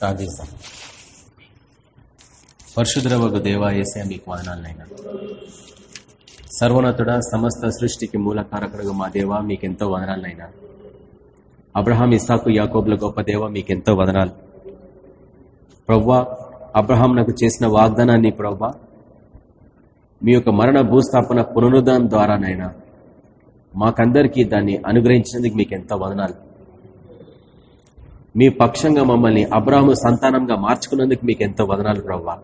ప్రార్థిస్తాం. పరశుద్రవకు దేవా ఏసే మీకు వదనాలనైనా. సర్వోన్నతుడ సమస్త సృష్టికి మూలకారకుడుగా మా దేవ మీకెంతో వదనాలనైనా. అబ్రహాం ఇసాకు యాకోబుల గొప్ప దేవ మీకెంతో వదనాలు. ప్రవ్వా అబ్రహాం నాకు చేసిన వాగ్దానాన్ని ప్రవ్వా మీ యొక్క మరణ భూస్థాపన పునరుద్ధరణ ద్వారానైనా మాకందరికీ దాన్ని అనుగ్రహించినందుకు మీకు ఎంతో వదనాలు. మీ పక్షంగా మమ్మల్ని అబ్రాహ్ము సంతానంగా మార్చుకున్నందుకు మీకు ఎంతో వదనాలు ప్రవ్వా.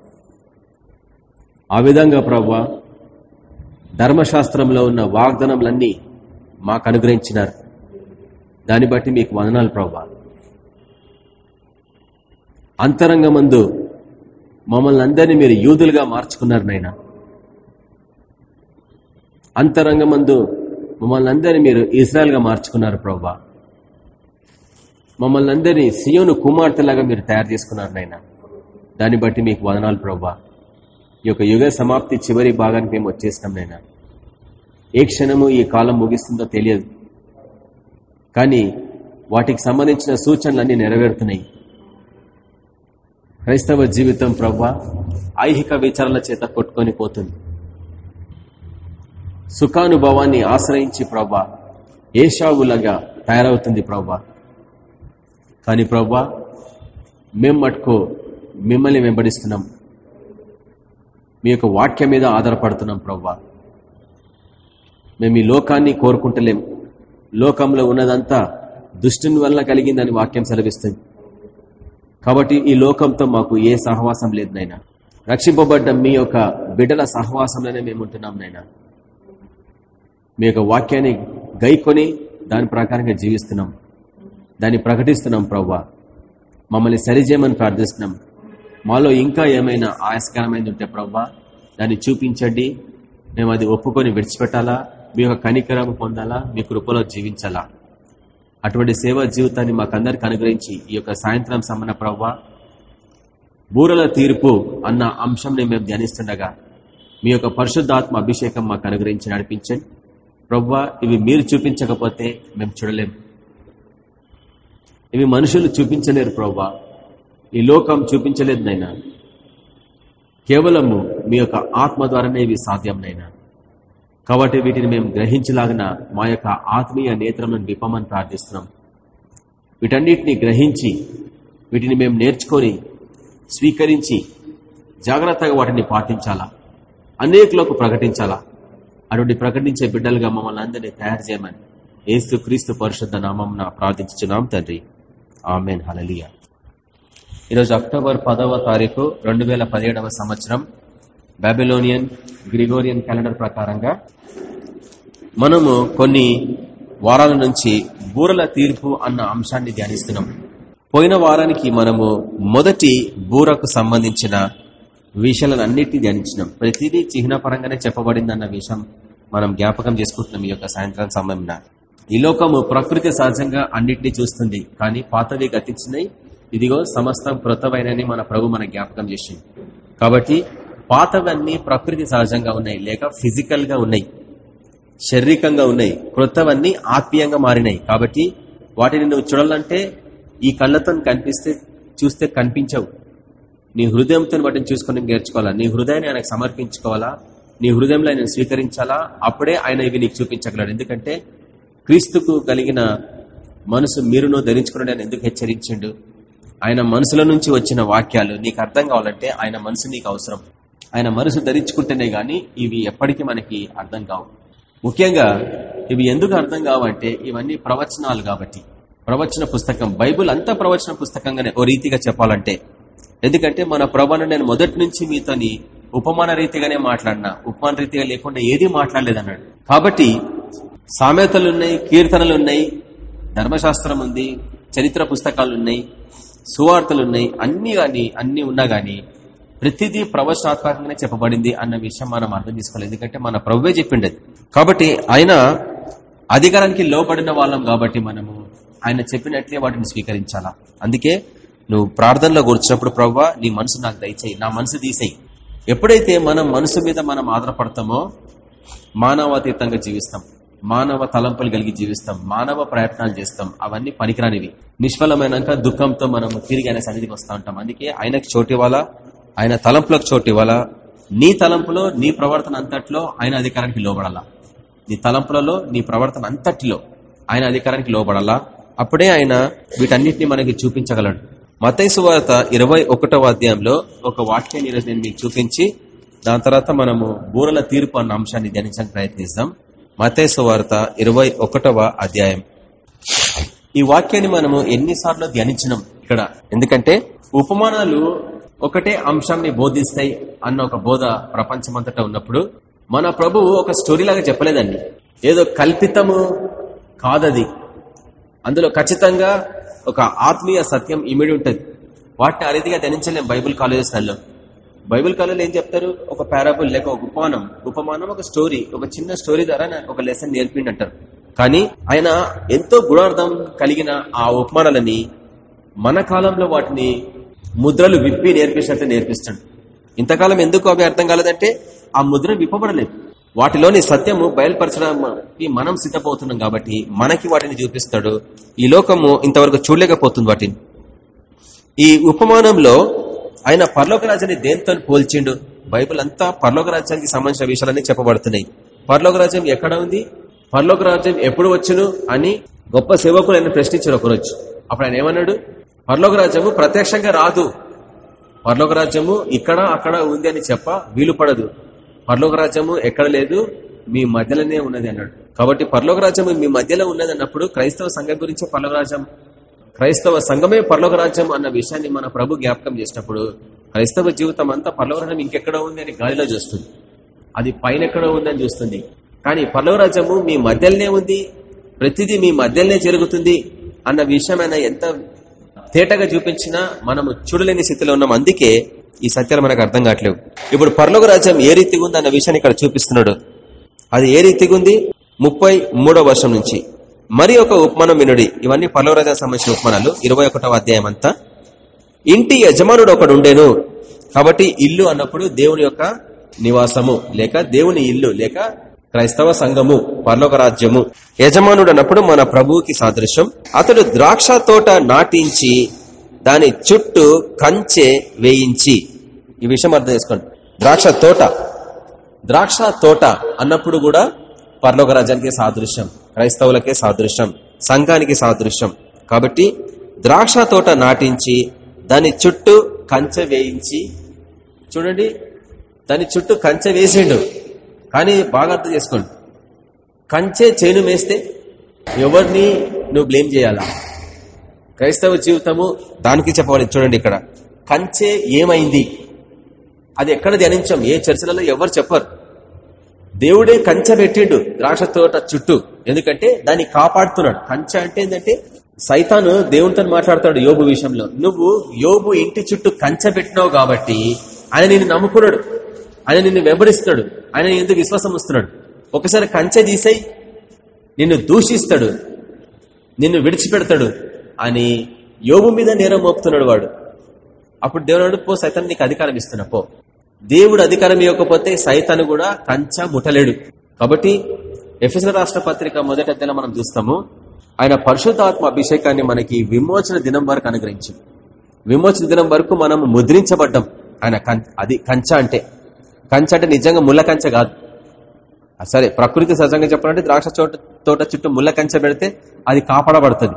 ఆ విధంగా ప్రవ్వా ధర్మశాస్త్రంలో ఉన్న వాగ్దానములన్నీ మాకు అనుగ్రహించినారు. దాన్ని బట్టి మీకు వదనాలు ప్రవ్వా. అంతరంగమందు మమ్మల్ని అందరినీ మీరు యూదులుగా మార్చుకున్నారు నైనా అంతరంగమందు మమ్మల్ని అందరినీ మీరు ఇజ్రాయల్గా మార్చుకున్నారు ప్రవ్వా. మమ్మల్ని అందరినీ సియోను కుమార్తెలాగా మీరు తయారు చేసుకున్నారు నాయన. దాన్ని బట్టి మీకు వదనాలు ప్రవ్వా. ఈ యొక్క యుగ సమాప్తి చివరి భాగానికి మేము వచ్చేసినాం నాయన. ఏ క్షణము ఈ కాలం ముగిస్తుందో తెలియదు. కానీ వాటికి సంబంధించిన సూచనలన్నీ నెరవేరుతున్నాయి. క్రైస్తవ జీవితం ప్రవ్వా ఐహిక విచారాల చేత కొట్టుకొని పోతుంది. సుఖానుభవాన్ని ఆశ్రయించి ప్రవ్వా ఏషావులగా తయారవుతుంది ప్రవ్వా. కానీ ప్రవ్వా మేము మట్టుకో మిమ్మల్ని వెంబడిస్తున్నాం. మీ యొక్క వాక్యం మీద ఆధారపడుతున్నాం ప్రవ్వా మేము ఈ లోకాన్ని కోరుకుంటలేం. లోకంలో ఉన్నదంతా దుష్టుని వల్ల కలిగిందని వాక్యం సెలవిస్తుంది. కాబట్టి ఈ లోకంతో మాకు ఏ సహవాసం లేదు నైనా రక్షింపబడ్డ మీ యొక్క బిడ్డల సహవాసంలోనే మేము ఉంటున్నాం నైనా మీ యొక్క వాక్యాన్ని గైకొని దాని ప్రకారంగా జీవిస్తున్నాం. దాన్ని ప్రకటిస్తున్నాం ప్రవ్వా. మమ్మల్ని సరిచేయమని ప్రార్థిస్తున్నాం. మాలో ఇంకా ఏమైనా ఆయాస్కరమైంది ఉంటే ప్రవ్వా దాన్ని చూపించండి. మేము అది ఒప్పుకొని విడిచిపెట్టాలా? మీ యొక్క కనికరం పొందాలా? మీ కృపలో జీవించాలా? అటువంటి సేవా జీవితాన్ని మాకందరికి అనుగ్రహించి ఈ యొక్క సాయంత్రం సమ్మన ప్రవ్వ బూరల తీర్పు అన్న అంశంని మేము ధ్యానిస్తుండగా మీ యొక్క పరిశుద్ధాత్మ అభిషేకం మాకు అనుగ్రహించి నడిపించండి. ప్రవ్వ ఇవి మీరు చూపించకపోతే మేము చూడలేం. ఇవి మనుషులు చూపించలేరు ప్రభా ఈ లోకం చూపించలేదు నైనా. కేవలము మీ యొక్క ఆత్మ ద్వారానే ఇవి సాధ్యం నైనా. కాబట్టి వీటిని మేము గ్రహించలాగిన మా యొక్క ఆత్మీయ నేత్రములను విప్పమని ప్రార్థిస్తున్నాం. వీటన్నిటిని గ్రహించి వీటిని మేము నేర్చుకొని స్వీకరించి జాగ్రత్తగా వాటిని పాటించాలా? అనేకులకు ప్రకటించాలా? అటువంటి ప్రకటించే బిడ్డలుగా మమ్మల్ని అందరినీ తయారు చేయమని ఏసు క్రీస్తు పరిశుద్ధ నామం ప్రార్థించున్నాం తండ్రి. ఆమెన్. హలలియ ఈరోజు అక్టోబర్ పదవ తారీఖు రెండు వేల పదిహేడవ సంవత్సరం. బాబిలోనియన్ గ్రిగోరియన్ క్యాలెండర్ ప్రకారంగా మనము కొన్ని వారాల నుంచి బూరల తీర్పు అన్న అంశాన్ని ధ్యానిస్తున్నాం. పోయిన వారానికి మనము మొదటి బూరకు సంబంధించిన విషయాలన్నిటినీ ధ్యానించినాం. ప్రతిదీ చిహ్నపరంగానే చెప్పబడింది అన్న విషయం మనం జ్ఞాపకం చేసుకుంటున్నాం ఈ యొక్క సాయంత్రం సమయంలో ఈ లోకము ప్రకృతి సహజంగా అన్నిటినీ చూస్తుంది కానీ పాతవి గతించినాయి. ఇదిగో సమస్తం కృతమైనని మన ప్రభు మన జ్ఞాపకం చేసింది కాబట్టి పాతవన్నీ ప్రకృతి సహజంగా ఉన్నాయి లేక ఫిజికల్గా ఉన్నాయి శారీరకంగా ఉన్నాయి కృతవన్నీ ఆత్మీయంగా మారినాయి. కాబట్టి వాటిని నువ్వు చూడాలంటే ఈ కళ్ళతో కనిపిస్తే చూస్తే కనిపించవు. నీ హృదయంతో వాటిని చూసుకొని నేర్చుకోవాలా? నీ హృదయాన్ని ఆయనకు సమర్పించుకోవాలా? నీ హృదయంలో ఆయన స్వీకరించాలా? అప్పుడే ఆయన ఇవి నీకు చూపించగలడు. ఎందుకంటే క్రీస్తుకు కలిగిన మనసు మీరును ధరించుకున్నాడు అని ఎందుకు హెచ్చరించిండు? ఆయన మనసుల నుంచి వచ్చిన వాక్యాలు నీకు అర్థం కావాలంటే ఆయన మనసు నీకు అవసరం. ఆయన మనసు ధరించుకుంటేనే గాని ఇవి ఎప్పటికీ మనకి అర్థం కావు. ముఖ్యంగా ఇవి ఎందుకు అర్థం కావంటే ఇవన్నీ ప్రవచనాలు కాబట్టి. ప్రవచన పుస్తకం బైబుల్ అంతా ప్రవచన పుస్తకంగానే ఓ రీతిగా చెప్పాలంటే. ఎందుకంటే మన ప్రభను నేను మొదటి నుంచి మీతోని ఉపమాన రీతిగానే మాట్లాడినా ఉపమాన రీతిగా లేకుండా ఏది మాట్లాడలేదన్నాడు. కాబట్టి సామెతలున్నాయి కీర్తనలున్నాయి ధర్మశాస్త్రం ఉంది చరిత్ర పుస్తకాలున్నాయి సువార్తలున్నాయి అన్ని కానీ అన్ని ఉన్నా కానీ ప్రతిదీ ప్రవచనాత్మకంగానే చెప్పబడింది అన్న విషయం మనం అర్థం చేసుకోవాలి. ఎందుకంటే మన ప్రభువే చెప్పిండేది. కాబట్టి ఆయన అధికారానికి లోబడిన వాళ్ళం కాబట్టి మనము ఆయన చెప్పినట్లే వాటిని స్వీకరించాలా? అందుకే నువ్వు ప్రార్థనలో కూర్చున్నప్పుడు ప్రవ్వ నీ మనసు నాకు దయచేయి నా మనసు తీసేయి. ఎప్పుడైతే మనం మనసు మీద మనం ఆధారపడతామో మానవాతీతంగా జీవిస్తాం. మానవ తలంపులు కలిగి జీవిస్తాం మానవ ప్రయత్నాలు చేస్తాం అవన్నీ పనికిరానివి. నిష్ఫలమైనాక దుఃఖంతో మనం తిరిగి ఆయన సన్నిధికి వస్తూ ఉంటాం. అందుకే ఆయనకు చోటు ఇవ్వాలా? ఆయన తలంపులకు చోటు ఇవ్వాలా? నీ తలంపులో నీ ప్రవర్తన అంతట్లో ఆయన అధికారానికి లోబడాలా? నీ తలంపులలో నీ ప్రవర్తన అంతటిలో ఆయన అధికారానికి లోబడాలా? అప్పుడే ఆయన వీటన్నిటిని మనకి చూపించగలడు. మతైసు వార్త ఇరవై ఒకటవ అధ్యాయంలో ఒక వాక్యాన్ని ఈరోజు నేను మీకు చూపించి దాని తర్వాత మనము బూరల తీర్పు అన్న అంశాన్ని ధ్యానించడానికి ప్రయత్నిస్తాం మతేసు వార్త ఇరవై ఒకటవ అధ్యాయం. ఈ వాక్యాన్ని మనము ఎన్నిసార్లు ధ్యానించినాం ఇక్కడ. ఎందుకంటే ఉపమానాలు ఒకటే అంశాన్ని బోధిస్తాయి అన్న ఒక బోధ ప్రపంచమంతటా ఉన్నప్పుడు మన ప్రభువు ఒక స్టోరీ లాగా చెప్పలేదండి. ఏదో కల్పితము కాదది. అందులో ఖచ్చితంగా ఒక ఆత్మీయ సత్యం ఇమిడి ఉంటుంది. వాటిని ఆ ధ్యానించలేం బైబుల్ కాలేజెస్లలో బైబుల్ కాలంలో ఏం చెప్తారు? ఒక పారాబుల్ లేక ఒక ఉపమానం. ఉపమానం ఒక స్టోరీ ఒక చిన్న స్టోరీ ద్వారా ఒక లెసన్ నేర్పిండి అంటారు కానీ ఆయన ఎంతో గుణార్థం కలిగిన ఆ ఉపమానాలని మన కాలంలో వాటిని ముద్రలు విప్పి నేర్పించినట్టు నేర్పిస్తాడు. ఇంతకాలం ఎందుకు అవి అర్థం కాలేదంటే ఆ ముద్ర విప్పబడలేదు. వాటిలోని సత్యము బయలుపరచడానికి మనం సిద్ధపోతున్నాం కాబట్టి మనకి వాటిని చూపిస్తాడు. ఈ లోకము ఇంతవరకు చూడలేకపోతుంది వాటిని. ఈ ఉపమానంలో ఆయన పర్లోక రాజ్యాన్ని దేంతో పోల్చిండు? బైబిల్ అంతా పర్లోక రాజ్యానికి సంబంధించిన విషయాలన్నీ చెప్పబడుతున్నాయి. పర్లోక రాజ్యం ఎక్కడ ఉంది? పర్లోక రాజ్యం ఎప్పుడు వచ్చును అని గొప్ప సేవకులు ఆయన ప్రశ్నించారు ఒకరోజు. అప్పుడు ఆయన ఏమన్నాడు? పర్లోక రాజ్యము ప్రత్యక్షంగా రాదు. పర్లోక రాజ్యము ఇక్కడ అక్కడ ఉంది అని చెప్ప వీలు పడదు. పర్లోక రాజ్యము ఎక్కడ లేదు? మీ మధ్యలోనే ఉన్నది అన్నాడు. కాబట్టి పర్లోకరాజ్యము మీ మధ్యలో ఉన్నది అన్నప్పుడు క్రైస్తవ సంఘం గురించి పర్లోక రాజ్యం క్రైస్తవ సంఘమే పర్లోక రాజ్యం అన్న విషయాన్ని మన ప్రభు జ్ఞాపకం చేసినప్పుడు క్రైస్తవ జీవితం అంతా పర్లోకరాజ్యం ఇంకెక్కడ ఉంది అని గాలిలో చూస్తుంది. అది పైన ఎక్కడో ఉందని చూస్తుంది. కానీ పర్లోకరాజ్యము మీ మధ్యలోనే ఉంది ప్రతిదీ మీ మధ్యలోనే జరుగుతుంది అన్న విషయమైన ఎంత తేటగా చూపించినా మనము చూడలేని స్థితిలో ఉన్నాం. అందుకే ఈ సత్యాలు మనకు అర్థం కావట్లేవు. ఇప్పుడు పర్లోక రాజ్యం ఏ రీతిగా ఉంది అన్న విషయాన్ని ఇక్కడ చూపిస్తున్నాడు. అది ఏ రీతిగా ఉంది? ముప్పై మూడో వర్షం నుంచి. మరి ఒక ఉపమానం వినుడి ఇవన్నీ పర్లోక సంబంధించిన ఉపమానాలు. ఇరవై అధ్యాయం అంతా ఇంటి యజమానుడు ఒకడు ఉండేను. కాబట్టి ఇల్లు అన్నప్పుడు దేవుని యొక్క నివాసము లేక దేవుని ఇల్లు లేక క్రైస్తవ సంఘము పర్లోక రాజ్యము. యజమానుడు అన్నప్పుడు మన ప్రభువుకి సాదృశ్యం. అతడు ద్రాక్ష తోట నాటించి దాని చుట్టూ కంచె వేయించి. ఈ విషయం అర్థం చేసుకోండి. ద్రాక్ష తోట. ద్రాక్ష తోట అన్నప్పుడు కూడా పర్లోక రాజ్యానికి సాదృశ్యం. క్రైస్తవులకే సాదృశ్యం సంఘానికి సాదృశ్యం. కాబట్టి ద్రాక్ష తోట నాటించి దాని చుట్టూ కంచె వేయించి చూడండి దాని చుట్టూ కంచె వేసిండు. కానీ బాగా అర్థం చేసుకోండి. కంచె చేను వేస్తే ఎవరిని నువ్వు బ్లేమ్ చేయాలా? క్రైస్తవ జీవితము దానికి చెప్పవాలి చూడండి ఇక్కడ. కంచె ఏమైంది? అది ఎక్కడ ధ్యానించాం? ఏ చర్చలలో ఎవరు చెప్పరు. దేవుడే కంచె పెట్టిండు ద్రాక్ష తోట చుట్టూ. ఎందుకంటే దాన్ని కాపాడుతున్నాడు. కంచె అంటే ఏంటంటే సైతాను దేవునితో మాట్లాడుతాడు యోబు విషయంలో. నువ్వు యోబు ఇంటి చుట్టూ కంచె పెట్టినావు కాబట్టి ఆయన నిన్ను నమ్ముకున్నాడు. ఆయన నిన్ను వెంబడిస్తున్నాడు. ఆయన ఎందుకు విశ్వాసం వస్తున్నాడు ఒకసారి కంచె తీసేయి. నిన్ను దూషిస్తాడు. నిన్ను విడిచిపెడతాడు. అని యోగు మీద నేరం మోపుతున్నాడు వాడు. అప్పుడు దేవుడు పో సైతాన్ని నీకు అధికారం ఇస్తున్నా. పో. దేవుడు అధికారం ఇవ్వకపోతే సైతాను కూడా కంచ ముట్టలేడు. కాబట్టి ఎఫ్ఎస్ రాష్ట్ర పత్రిక మొదటి అధ్యయనం మనం చూస్తాము ఆయన పరిశుద్ధాత్మ అభిషేకాన్ని మనకి విమోచన దినం వరకు అనుగ్రహించింది. విమోచన దినం వరకు మనం ముద్రించబడ్డం. ఆయన అది కంచ అంటే కంచ అంటే నిజంగా ముళ్ళ కంచ కాదు. సరే ప్రకృతి సహజంగా చెప్పాలంటే ద్రాక్ష చోట తోట చుట్టూ ముళ్ళ కంచె పెడితే అది కాపాడబడుతుంది.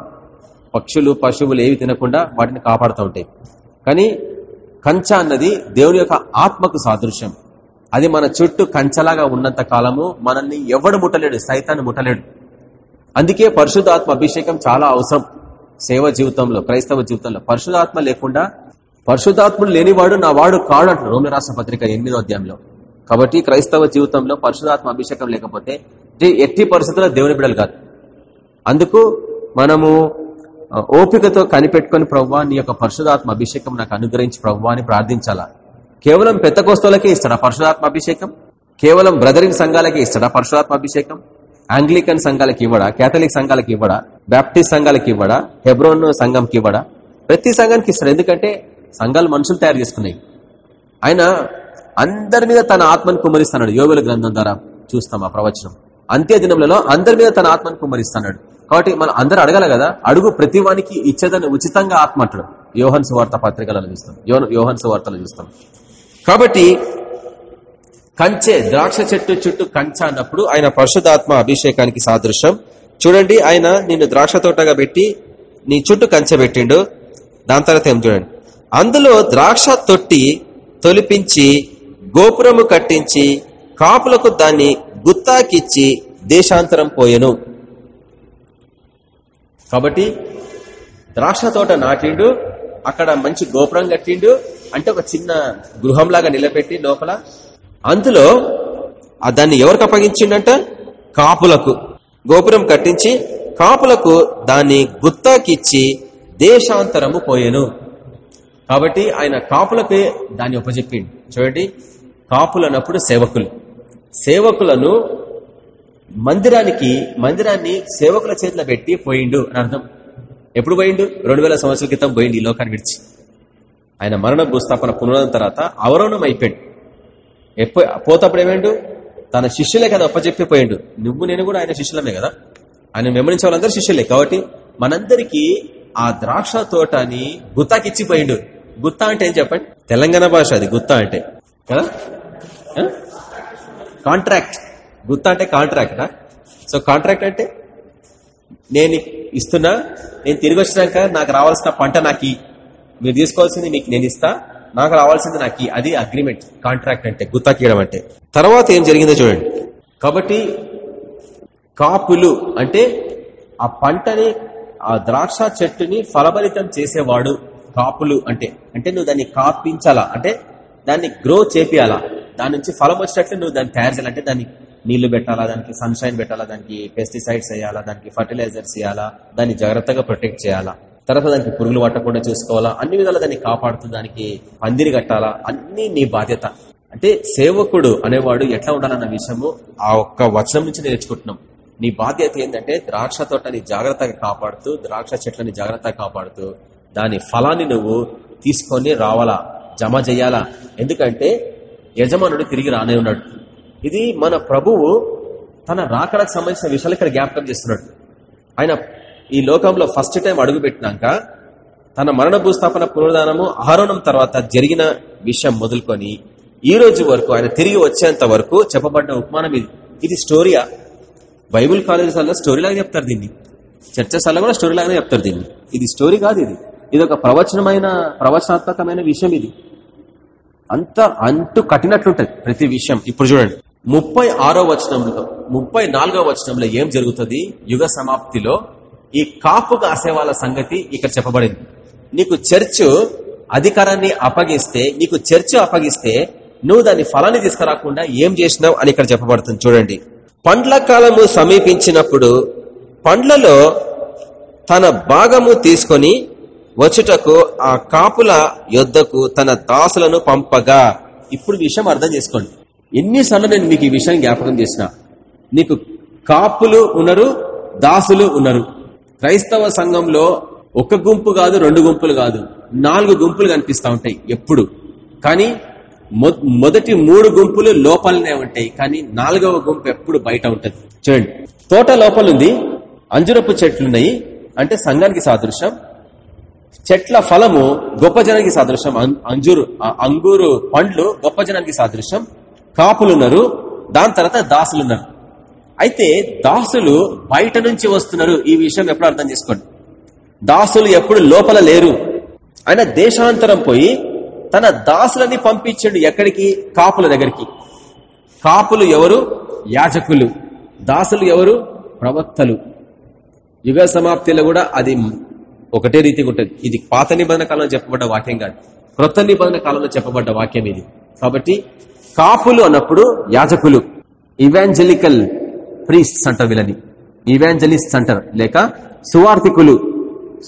పక్షులు పశువులు ఏవి తినకుండా వాటిని కాపాడుతూ ఉంటాయి. కానీ కంచ అన్నది దేవుని యొక్క ఆత్మకు సాదృశ్యం. అది మన చుట్టూ కంచలాగా ఉన్నంత కాలము మనల్ని ఎవడు ముట్టలేడు సైతాన్ని ముట్టలేడు. అందుకే పరిశుధాత్మ అభిషేకం చాలా అవసరం సేవ జీవితంలో క్రైస్తవ జీవితంలో. పరిశుధాత్మ లేకుండా పరిశుధాత్ముడు లేనివాడు నా వాడు కాడు అంటారు రోమి రాష్ట్ర పత్రిక ఎనిమిదో అధ్యాయంలో. కాబట్టి క్రైస్తవ జీవితంలో పరిశుధాత్మ అభిషేకం లేకపోతే ఎట్టి పరిస్థితుల్లో దేవుని బిడలు కాదు. అందుకు మనము ఓపికతో కనిపెట్టుకుని ప్రవ్వా నీ యొక్క పరిశుధాత్మ అభిషేకం నాకు అనుగ్రహించి ప్రవ్వా అని ప్రార్థించాలా? కేవలం పెత్తకోస్తలకే ఇస్తాడా పరశుదాత్మ అభిషేకం? కేవలం బ్రదరింగ్ సంఘాలకే ఇస్తాడా పరశుదాత్మ అభిషేకం? ఆంగ్లికన్ సంఘాలకి ఇవ్వడా? కేథలిక్ సంఘాలకి ఇవ్వడా? బ్యాప్టిస్ట్ సంఘాలకి ఇవ్వడా? హెబ్రోన్ సంఘంకి ఇవ్వడా? ప్రతి సంఘానికి ఇస్తాడు. ఎందుకంటే సంఘాలు మనుషులు తయారు చేసుకున్నాయి. ఆయన అందరి మీద తన ఆత్మను కుమరిస్తున్నాడు యోగుల గ్రంథం ద్వారా చూస్తాం ఆ ప్రవచనం. అంత్య దినములలో అందరి మీద తన ఆత్మను కుమ్మరిస్తున్నాడు కాబట్టి మనం అందరూ అడగల కదా అడుగు ప్రతి వానికి ఇచ్చేదని ఉచితంగా ఆత్మ అంటాడు. యోహన్ సువార్త పత్రికలను చూస్తాం. యోహన్ సువార్తలు చూస్తాం. కాబట్టి కంచె ద్రాక్ష చెట్టు చుట్టూ కంచె అన్నప్పుడు ఆయన పరిశుధాత్మ అభిషేకానికి సాదృశ్యం. చూడండి ఆయన నిన్ను ద్రాక్ష తోటగా పెట్టి నీ చుట్టూ కంచె పెట్టిండు. దాని తర్వాత ఏం చూడండి. అందులో ద్రాక్ష తొట్టి తొలిపించి గోపురము కట్టించి కాపులకు దాన్ని గుత్తాకిచ్చి దేశాంతరం పోయెను. కాబట్టి ద్రాక్ష తోట నాటిండు అక్కడ మంచి గోపురం కట్టిండు అంటే ఒక చిన్న గృహంలాగా నిలబెట్టి లోపల. అందులో దాన్ని ఎవరికి అప్పగించిండంట? కాపులకు. గోపురం కట్టించి కాపులకు దాన్ని గుత్తాకిచ్చి దేశాంతరము పోయాను. కాబట్టి ఆయన కాపులకే దాన్ని ఉపజెప్పిండు చూడండి కాపులన్నప్పుడు సేవకులు. సేవకులను మందిరానికి మందిరాన్ని సేవకుల చేతిలో పెట్టి పోయిండు అని అర్థం. ఎప్పుడు పోయిండు? రెండు వేల సంవత్సరాల క్రితం పోయిండు ఈ లోకాన్ని విడిచి. ఆయన మరణ భూస్థాపన పునరుద్ధరణ తర్వాత అవరోణం అయిపోయాడు. ఎప్పు పోతప్పుడు ఏమైండు? తన శిష్యులే కదా అప్పచెప్పి పోయిండు. నువ్వు నేను కూడా ఆయన శిష్యులమే కదా? ఆయన వెంబడించే వాళ్ళందరూ శిష్యులే కాబట్టి మనందరికీ ఆ ద్రాక్ష తోటని గుత్తాకిచ్చిపోయిండు గుత్తా అంటే ఏం చెప్పండి? తెలంగాణ భాష అది గుత్తా అంటే. కదా? కాంట్రాక్ట్. గుత్త అంటే కాంట్రాక్టా సో కాంట్రాక్ట్ అంటే నేను ఇస్తున్నా నేను తిరిగి వచ్చినాక నాకు రావాల్సిన పంట నాకు మీరు తీసుకోవాల్సింది మీకు నేను ఇస్తా నాకు రావాల్సింది నాకు అది అగ్రిమెంట్ కాంట్రాక్ట్ అంటే గుత్తాకీయడం అంటే. తర్వాత ఏం జరిగిందో చూడండి. కాబట్టి కాపులు అంటే ఆ పంటని ఆ ద్రాక్ష చెట్టుని ఫలభరితం చేసేవాడు కాపులు అంటే. అంటే నువ్వు దాన్ని కాపించాలా? అంటే దాన్ని గ్రో చేపియాలా? దాని నుంచి ఫలం వచ్చినట్లు నువ్వు దాన్ని తయారు చేయాలంటే దాన్ని నీళ్ళు పెట్టాలా దానికి సన్షైన్ పెట్టాలా దానికి పెస్టిసైడ్స్ వేయాలా దానికి ఫర్టిలైజర్స్ వేయాలా దాన్ని జాగ్రత్తగా ప్రొటెక్ట్ చేయాలా తర్వాత దానికి పురుగులు పట్టకుండా చూసుకోవాలా అన్ని విధాలు దాన్ని కాపాడుతూ దానికి పందిరి కట్టాలా అన్ని నీ బాధ్యత. అంటే సేవకుడు అనేవాడు ఎట్లా ఉండాలన్న విషయము ఆ ఒక్క వచనం నుంచి నేర్చుకుంటున్నాం. నీ బాధ్యత ఏంటంటే ద్రాక్ష తోటని జాగ్రత్తగా కాపాడుతూ ద్రాక్ష చెట్లని జాగ్రత్తగా కాపాడుతూ దాని ఫలాన్ని నువ్వు తీసుకొని రావాలా జమ చేయాలా. ఎందుకంటే యజమానుడు తిరిగి రానే ఉన్నాడు. ఇది మన ప్రభువు తన రాకడకు సంబంధించిన విషయాలు ఇక్కడ జ్ఞాపకం చేస్తున్నాడు. ఆయన ఈ లోకంలో ఫస్ట్ టైం అడుగు పెట్టినాక తన మరణ భూస్థాపన పునరుదానము ఆహరణం తర్వాత జరిగిన విషయం మొదలుకొని ఈ రోజు వరకు ఆయన తిరిగి వచ్చేంత వరకు చెప్పబడ్డ ఉపమానం ఇది. ఇది స్టోరీయా బైబుల్ కాలేజెస్లో స్టోరీలాగా చెప్తారు దీన్ని. చర్చస్లో కూడా స్టోరీ లాగానే చెప్తారు దీన్ని. ఇది స్టోరీ కాదు ఇది. ఇది ఒక ప్రవచనమైన ప్రవచనాత్మకమైన విషయం ఇది. అంత అంటూ కట్టినట్లుంటది ప్రతి విషయం. ఇప్పుడు చూడండి. ముప్పై ఆరో వచనంలో ముప్పై నాలుగో వచనంలో ఏం జరుగుతుంది? యుగ సమాప్తిలో ఈ కాపు కాసే సంగతి ఇక్కడ చెప్పబడింది. నీకు చర్చ్ అధికారాన్ని అప్పగిస్తే నీకు చర్చ్ అప్పగిస్తే నువ్వు దాని ఫలాన్ని తీసుకురాకుండా ఏం చేసినావు అని ఇక్కడ చెప్పబడుతుంది చూడండి. పండ్ల కాలము సమీపించినప్పుడు పండ్లలో తన భాగము తీసుకొని వచ్చుటకు ఆ కాపుల యొద్దకు తన దాసులను పంపగా. ఇప్పుడు విషయం అర్థం చేసుకోండి. ఎన్నిసార్లు నేను మీకు ఈ విషయం జ్ఞాపకం చేసిన? నీకు కాపులు ఉన్నారు దాసులు ఉన్నారు. క్రైస్తవ సంఘంలో ఒక గుంపు కాదు రెండు గుంపులు కాదు. నాలుగు గుంపులు కనిపిస్తా ఉంటాయి ఎప్పుడు. కానీ మొదటి మూడు గుంపులు లోపలనే ఉంటాయి కానీ నాలుగవ గుంపు ఎప్పుడు బయట ఉంటుంది. చూడండి తోట లోపల ఉంది అంజురపు చెట్లున్నాయి అంటే సంఘానికి సాదృశ్యం. చెట్ల ఫలము గొప్ప జనానికి సాదృశ్యం అంజూరు అంగూరు పండ్లు గొప్ప జనానికి సాదృశ్యం. కాపులున్నారు దాని తర్వాత దాసులున్నారు. అయితే దాసులు బయట నుంచి వస్తున్నారు. ఈ విషయం ఎప్పుడు అర్థం చేసుకోండి. దాసులు ఎప్పుడు లోపల లేరు. ఆయన దేశాంతరం పోయి తన దాసులని పంపించండు ఎక్కడికి? కాపుల దగ్గరికి. కాపులు ఎవరు? యాజకులు. దాసులు ఎవరు? ప్రవక్తలు. యుగ సమాప్తిలో కూడా అది ఒకటే రీతిగా ఉంటుంది. ఇది పాత నిబంధన కాలంలో చెప్పబడ్డ వాక్యం కాదు. క్రొత్త నిబంధన కాలంలో చెప్పబడ్డ వాక్యం ఇది. కాబట్టి కాపులు అన్నప్పుడు యాజకులు ఇవాంజలికల్ ప్రీస్ట్స్ అంటారు వీళ్ళని. ఇవాంజలిస్ట్ అంటారు లేక సువార్థికులు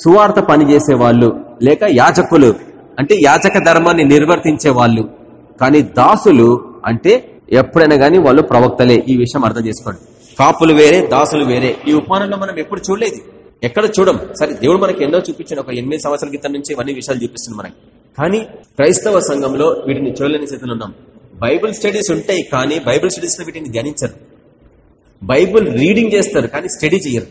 సువార్త పనిచేసే వాళ్ళు లేక యాజకులు అంటే యాజక ధర్మాన్ని నిర్వర్తించే వాళ్ళు కానీ దాసులు అంటే ఎప్పుడైనా కానీ వాళ్ళు ప్రవక్తలే. ఈ విషయం అర్థం చేసుకోండి. కాపులు వేరే దాసులు వేరే. ఈ ఉపమానంలో మనం ఎప్పుడు చూడలేదు. ఎక్కడ చూడం? సరే దేవుడు మనకి ఎన్నో చూపించిన ఒక ఎనిమిది సంవత్సరాల క్రితం నుంచి ఇవన్నీ విషయాలు చూపిస్తుంది మనకి. కానీ క్రైస్తవ సంఘంలో వీటిని చూడలేని స్థితిలో ఉన్నాం. బైబిల్ స్టడీస్ ఉంటాయి కానీ బైబిల్ స్టడీస్లో వీటిని ధ్యానించరు. బైబుల్ రీడింగ్ చేస్తారు కానీ స్టడీ చేయరు.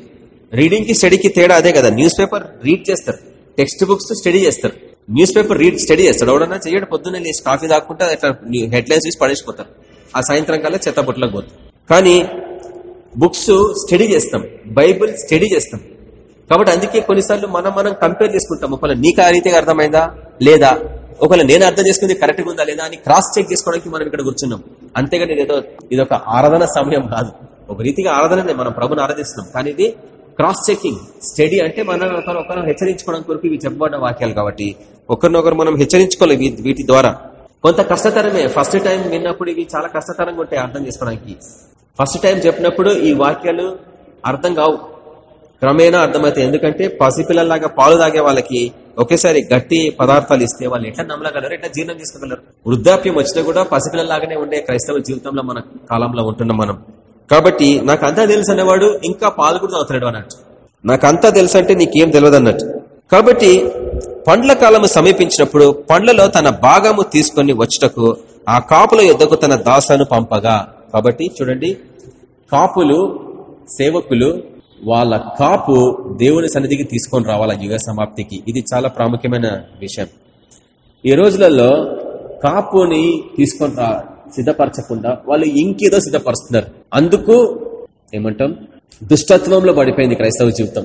రీడింగ్కి స్టడీకి తేడా అదే కదా. న్యూస్ పేపర్ రీడ్ చేస్తారు. టెక్స్ట్ బుక్స్ స్టడీ చేస్తారు. న్యూస్ పేపర్ రీడ్ స్టడీ చేస్తాడు ఎవడన్నా చేయడు పొద్దున్నే లేచి కాఫీ దాక్కుంటే అట్లా హెడ్లైన్స్ చూసి పడేసిపోతారు. ఆ సాయంత్రం కల్లా చెత్త పోతారు. కానీ బుక్స్ స్టడీ చేస్తాం. బైబుల్ స్టడీ చేస్తాం. కాబట్టి అందుకే కొన్నిసార్లు మనం మనం కంపేర్ చేసుకుంటాం. ఒకవేళ నీకు ఆ రీతిగా అర్థమైందా? లేదా? ఒకవేళ నేను అర్థం చేసుకుంది కరెక్ట్గా ఉందా లేదా అని క్రాస్ చెక్ చేసుకోవడానికి మనం ఇక్కడ కూర్చున్నాం. అంతేగాని ఏదో ఇది ఒక ఆరాధన సమయం కాదు. ఒక రీతిగా ఆరాధననే మనం ప్రభుని ఆరాధిస్తున్నాం. కానీ ఇది క్రాస్ చెకింగ్ స్టడీ అంటే మనం ఒకరు హెచ్చరించుకోవడం కొరకు ఇవి చెప్పబడిన వాక్యాలు కాబట్టి ఒకరినొకరు మనం హెచ్చరించుకోలేము వీటి ద్వారా. కొంత కష్టతరమే. ఫస్ట్ టైం విన్నప్పుడు ఇవి చాలా కష్టతరంగా ఉంటాయి అర్థం చేసుకోవడానికి. ఫస్ట్ టైం చెప్పినప్పుడు ఈ వాక్యాలు అర్థం కావు. క్రమేణా అర్థమవుతాయి. ఎందుకంటే పసిపిల్లలాగా పాలు తాగే వాళ్ళకి ఒకేసారి గట్టి పదార్థాలు ఇస్తే వాళ్ళు ఎట్లా నమ్మలగలరు ఎట్లా జీర్ణం చేసుకోగలరు? వృద్ధాప్యం వచ్చినా కూడా పసిపిల్లలాగానే ఉండే క్రైస్తవ జీవితంలో మన కాలంలో ఉంటున్నాం మనం. కాబట్టి నాకు అంతా తెలుసు అనేవాడు ఇంకా పాలు కూడా అన్నట్టు. నాకు అంతా తెలుసు అంటే నీకేం తెలియదు అన్నట్టు. కాబట్టి పండ్ల కాలము సమీపించినప్పుడు పండ్లలో తన భాగము తీసుకొని వచ్చటకు ఆ కాపుల యుద్ధకు తన దాసను పంపగా. కాబట్టి చూడండి కాపులు సేవకులు వాళ్ళ కాపు దేవుని సన్నిధికి తీసుకొని రావాలి యుగ సమాప్తికి? ఇది చాలా ప్రాముఖ్యమైన విషయం. ఈ రోజులలో కాపుని తీసుకొని రా సిద్ధపరచకుండా వాళ్ళు ఇంకేదో సిద్ధపరుస్తున్నారు. అందుకు ఏమంటాం? దుష్టత్వంలో పడిపోయింది క్రైస్తవ జీవితం.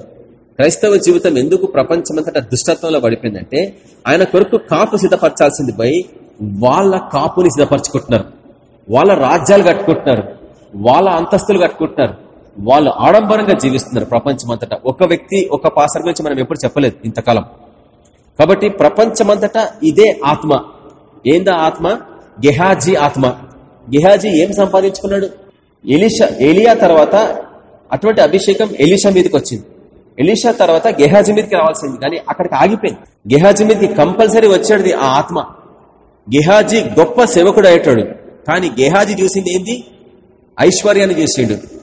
క్రైస్తవ జీవితం ఎందుకు ప్రపంచమంతటా దుష్టత్వంలో పడిపోయిందంటే ఆయన కొరకు కాపు సిద్ధపరచాల్సింది పోయి వాళ్ళ కాపుని సిద్ధపరచుకుంటున్నారు. వాళ్ళ రాజ్యాలు కట్టుకుంటున్నారు. వాళ్ళ అంతస్తులు కట్టుకుంటున్నారు. వాళ్ళు ఆడంబరంగా జీవిస్తున్నారు ప్రపంచమంతటా. ఒక వ్యక్తి ఒక పాసర్ గురించి మనం ఎప్పుడు చెప్పలేదు ఇంతకాలం. కాబట్టి ప్రపంచమంతటా ఇదే ఆత్మ. ఏందా ఆత్మ? గెహాజీ ఆత్మ. గెహాజీ ఏం సంపాదించుకున్నాడు? ఎలిషా ఎలియా తర్వాత అటువంటి అభిషేకం ఎలిషా మీదకి వచ్చింది. ఎలిషా తర్వాత గెహాజీ మీదకి రావాల్సింది. కానీ అక్కడికి ఆగిపోయింది. గెహాజీ మీదకి కంపల్సరీ వచ్చాడు ఆ ఆత్మ. గెహాజీ గొప్ప సేవకుడు అయ్యేటాడు. కానీ గెహాజీ చూసింది ఏంది? ఐశ్వర్యాన్ని చూసిండు.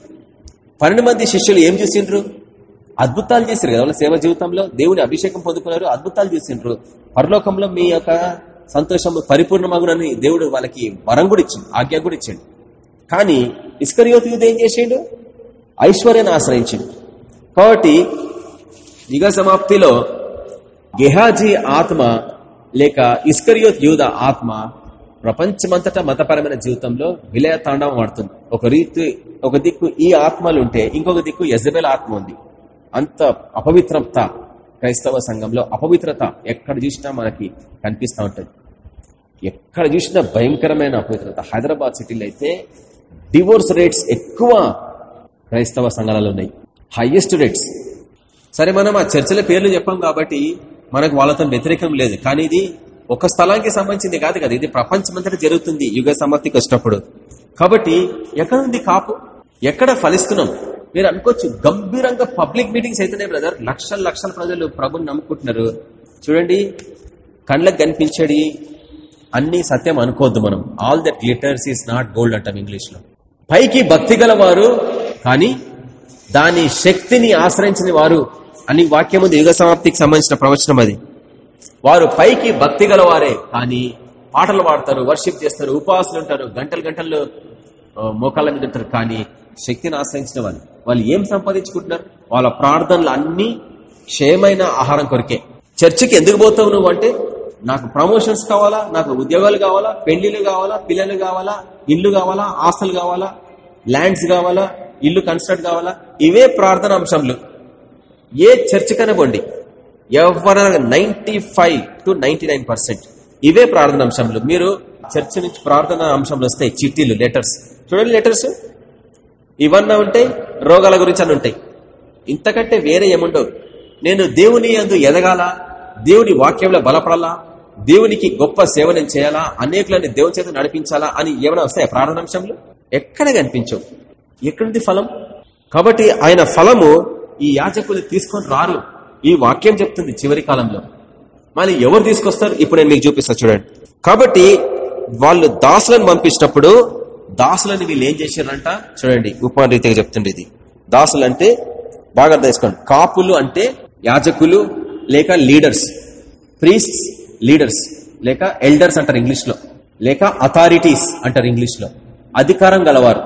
పన్నెండు మంది శిష్యులు ఏం చూసిండ్రు? అద్భుతాలు చేశారు కదా వాళ్ళ సేవ జీవితంలో దేవుని అభిషేకం పొందుకున్నారు అద్భుతాలు చేసిండ్రు. పరలోకంలో మీ యొక్క సంతోషం పరిపూర్ణమగునని దేవుడు వాళ్ళకి వరం కూడా ఇచ్చింది ఆజ్ఞ కూడా ఇచ్చిండు. కానీ ఇస్కరియోత్ యూధ ఏం చేసిండు? ఐశ్వర్యాన్ని ఆశ్రయించిండు. కాబట్టి యుగ సమాప్తిలో గెహాజీ ఆత్మ లేక ఇస్కరియోత్ యూధ ఆత్మ ప్రపంచమంతటా మతపరమైన జీవితంలో విలయ తాండవం ఆడుతుంది ఒక రీతి ఒక దిక్కు ఈ ఆత్మలు ఉంటే ఇంకొక దిక్కు యజబెల్ ఆత్మ ఉంది. అంత అపవిత్రత క్రైస్తవ సంఘంలో అపవిత్రత ఎక్కడ చూసినా మనకి కనిపిస్తూ ఉంటుంది. ఎక్కడ చూసినా భయంకరమైన అపవిత్రత. హైదరాబాద్ సిటీలో అయితే డివోర్స్ రేట్స్ ఎక్కువ క్రైస్తవ సంఘాలలో ఉన్నాయి. Highest rates. సరే మనం ఆ చర్చల పేర్లు చెప్పాం కాబట్టి మనకు వాళ్ళతో వ్యతిరేకం లేదు. కానీ ఇది ఒక స్థలానికి సంబంధించింది కాదు కదా. ఇది ప్రపంచమంతటా జరుగుతుంది యుగ సమాప్తికి వచ్చినప్పుడు. కాబట్టి ఎక్కడ ఉంది కాపు? ఎక్కడ ఫలిస్తున్నాం? మీరు అనుకోవచ్చు గంభీరంగా పబ్లిక్ మీటింగ్స్ అయితేనే బ్రదర్. లక్షల లక్షల ప్రజలు ప్రభుని నమ్ముకుంటున్నారు. చూడండి కళ్ళకు కనిపించేది అన్ని సత్యం అనుకోవద్దు మనం. All that glitters is not gold అంటాం ఇంగ్లీష్లో పైకి భక్తి గలవారు కానీ దాని శక్తిని ఆశ్రయించిన వారు అని వాక్యం ఉంది యుగ సమాప్తికి సంబంధించిన ప్రవచనం అది. వారు పైకి భక్తి గలవారే. కానీ పాటలు పాడతారు వర్షిప్ చేస్తారు ఉపాసులు ఉంటారు గంటలు గంటలు మోకాళ్ళ మీద ఉంటారు. కానీ శక్తిని ఆశ్రయించిన వాళ్ళు వాళ్ళు ఏం సంపాదించుకుంటున్నారు? వాళ్ళ ప్రార్థనలు అన్ని క్షయమైన ఆహారం కొరికే. చర్చికి ఎందుకు పోతావు నువ్వు అంటే నాకు ప్రమోషన్స్ కావాలా? నాకు ఉద్యోగాలు కావాలా? పెళ్ళిళ్ళు కావాలా? పిల్లలు కావాలా? ఇల్లు కావాలా? ఆస్తులు కావాలా? ల్యాండ్స్ కావాలా? ఇల్లు కన్స్ట్రక్ట్ కావాలా? ఇవే ప్రార్థన అంశంలు ఏ చర్చ్ కనబోండి ఎవరైనా నైన్టీ ఫైవ్ టు నైన్టీ ఇవే ప్రార్థన అంశంలు మీరు చర్చ నుంచి ప్రార్థన అంశంలో వస్తాయి చిట్టీలు లెటర్స్ చూడండి లెటర్స్ ఇవన్నా ఉంటాయి రోగాల గురించి అని ఉంటాయి. ఇంతకంటే వేరే ఏముండవు. నేను దేవుని అందు ఎదగాల దేవుని వాక్యంలో బలపడాలా దేవునికి గొప్ప సేవ నేను చేయాలా అనేకులని దేవుని చేత నడిపించాలా అని ఏమైనా వస్తాయి అంశంలో ఎక్కడ కనిపించవు. ఎక్కడుంది ఫలం? కాబట్టి ఆయన ఫలము ఈ యాచకులు తీసుకొని రారు. ఈ వాక్యం చెప్తుంది చివరి కాలంలో. మళ్ళీ ఎవరు తీసుకొస్తారు? ఇప్పుడు నేను మీకు చూపిస్తా చూడండి. కాబట్టి వాళ్ళు దాసులను పంపించినప్పుడు దాసులని వీళ్ళు ఏం చేశారంట? చూడండి ఉపాన్ రీతిగా చెప్తుండే ఇది. దాసులు అంటే బాగా అర్థం చేసుకోండి. కాపులు అంటే యాజకులు లేక లీడర్స్. Priests leaders. లేక ఎల్డర్స్ అంటారు ఇంగ్లీష్లో. లేక అథారిటీస్ అంటారు ఇంగ్లీష్లో. అధికారం గలవారు.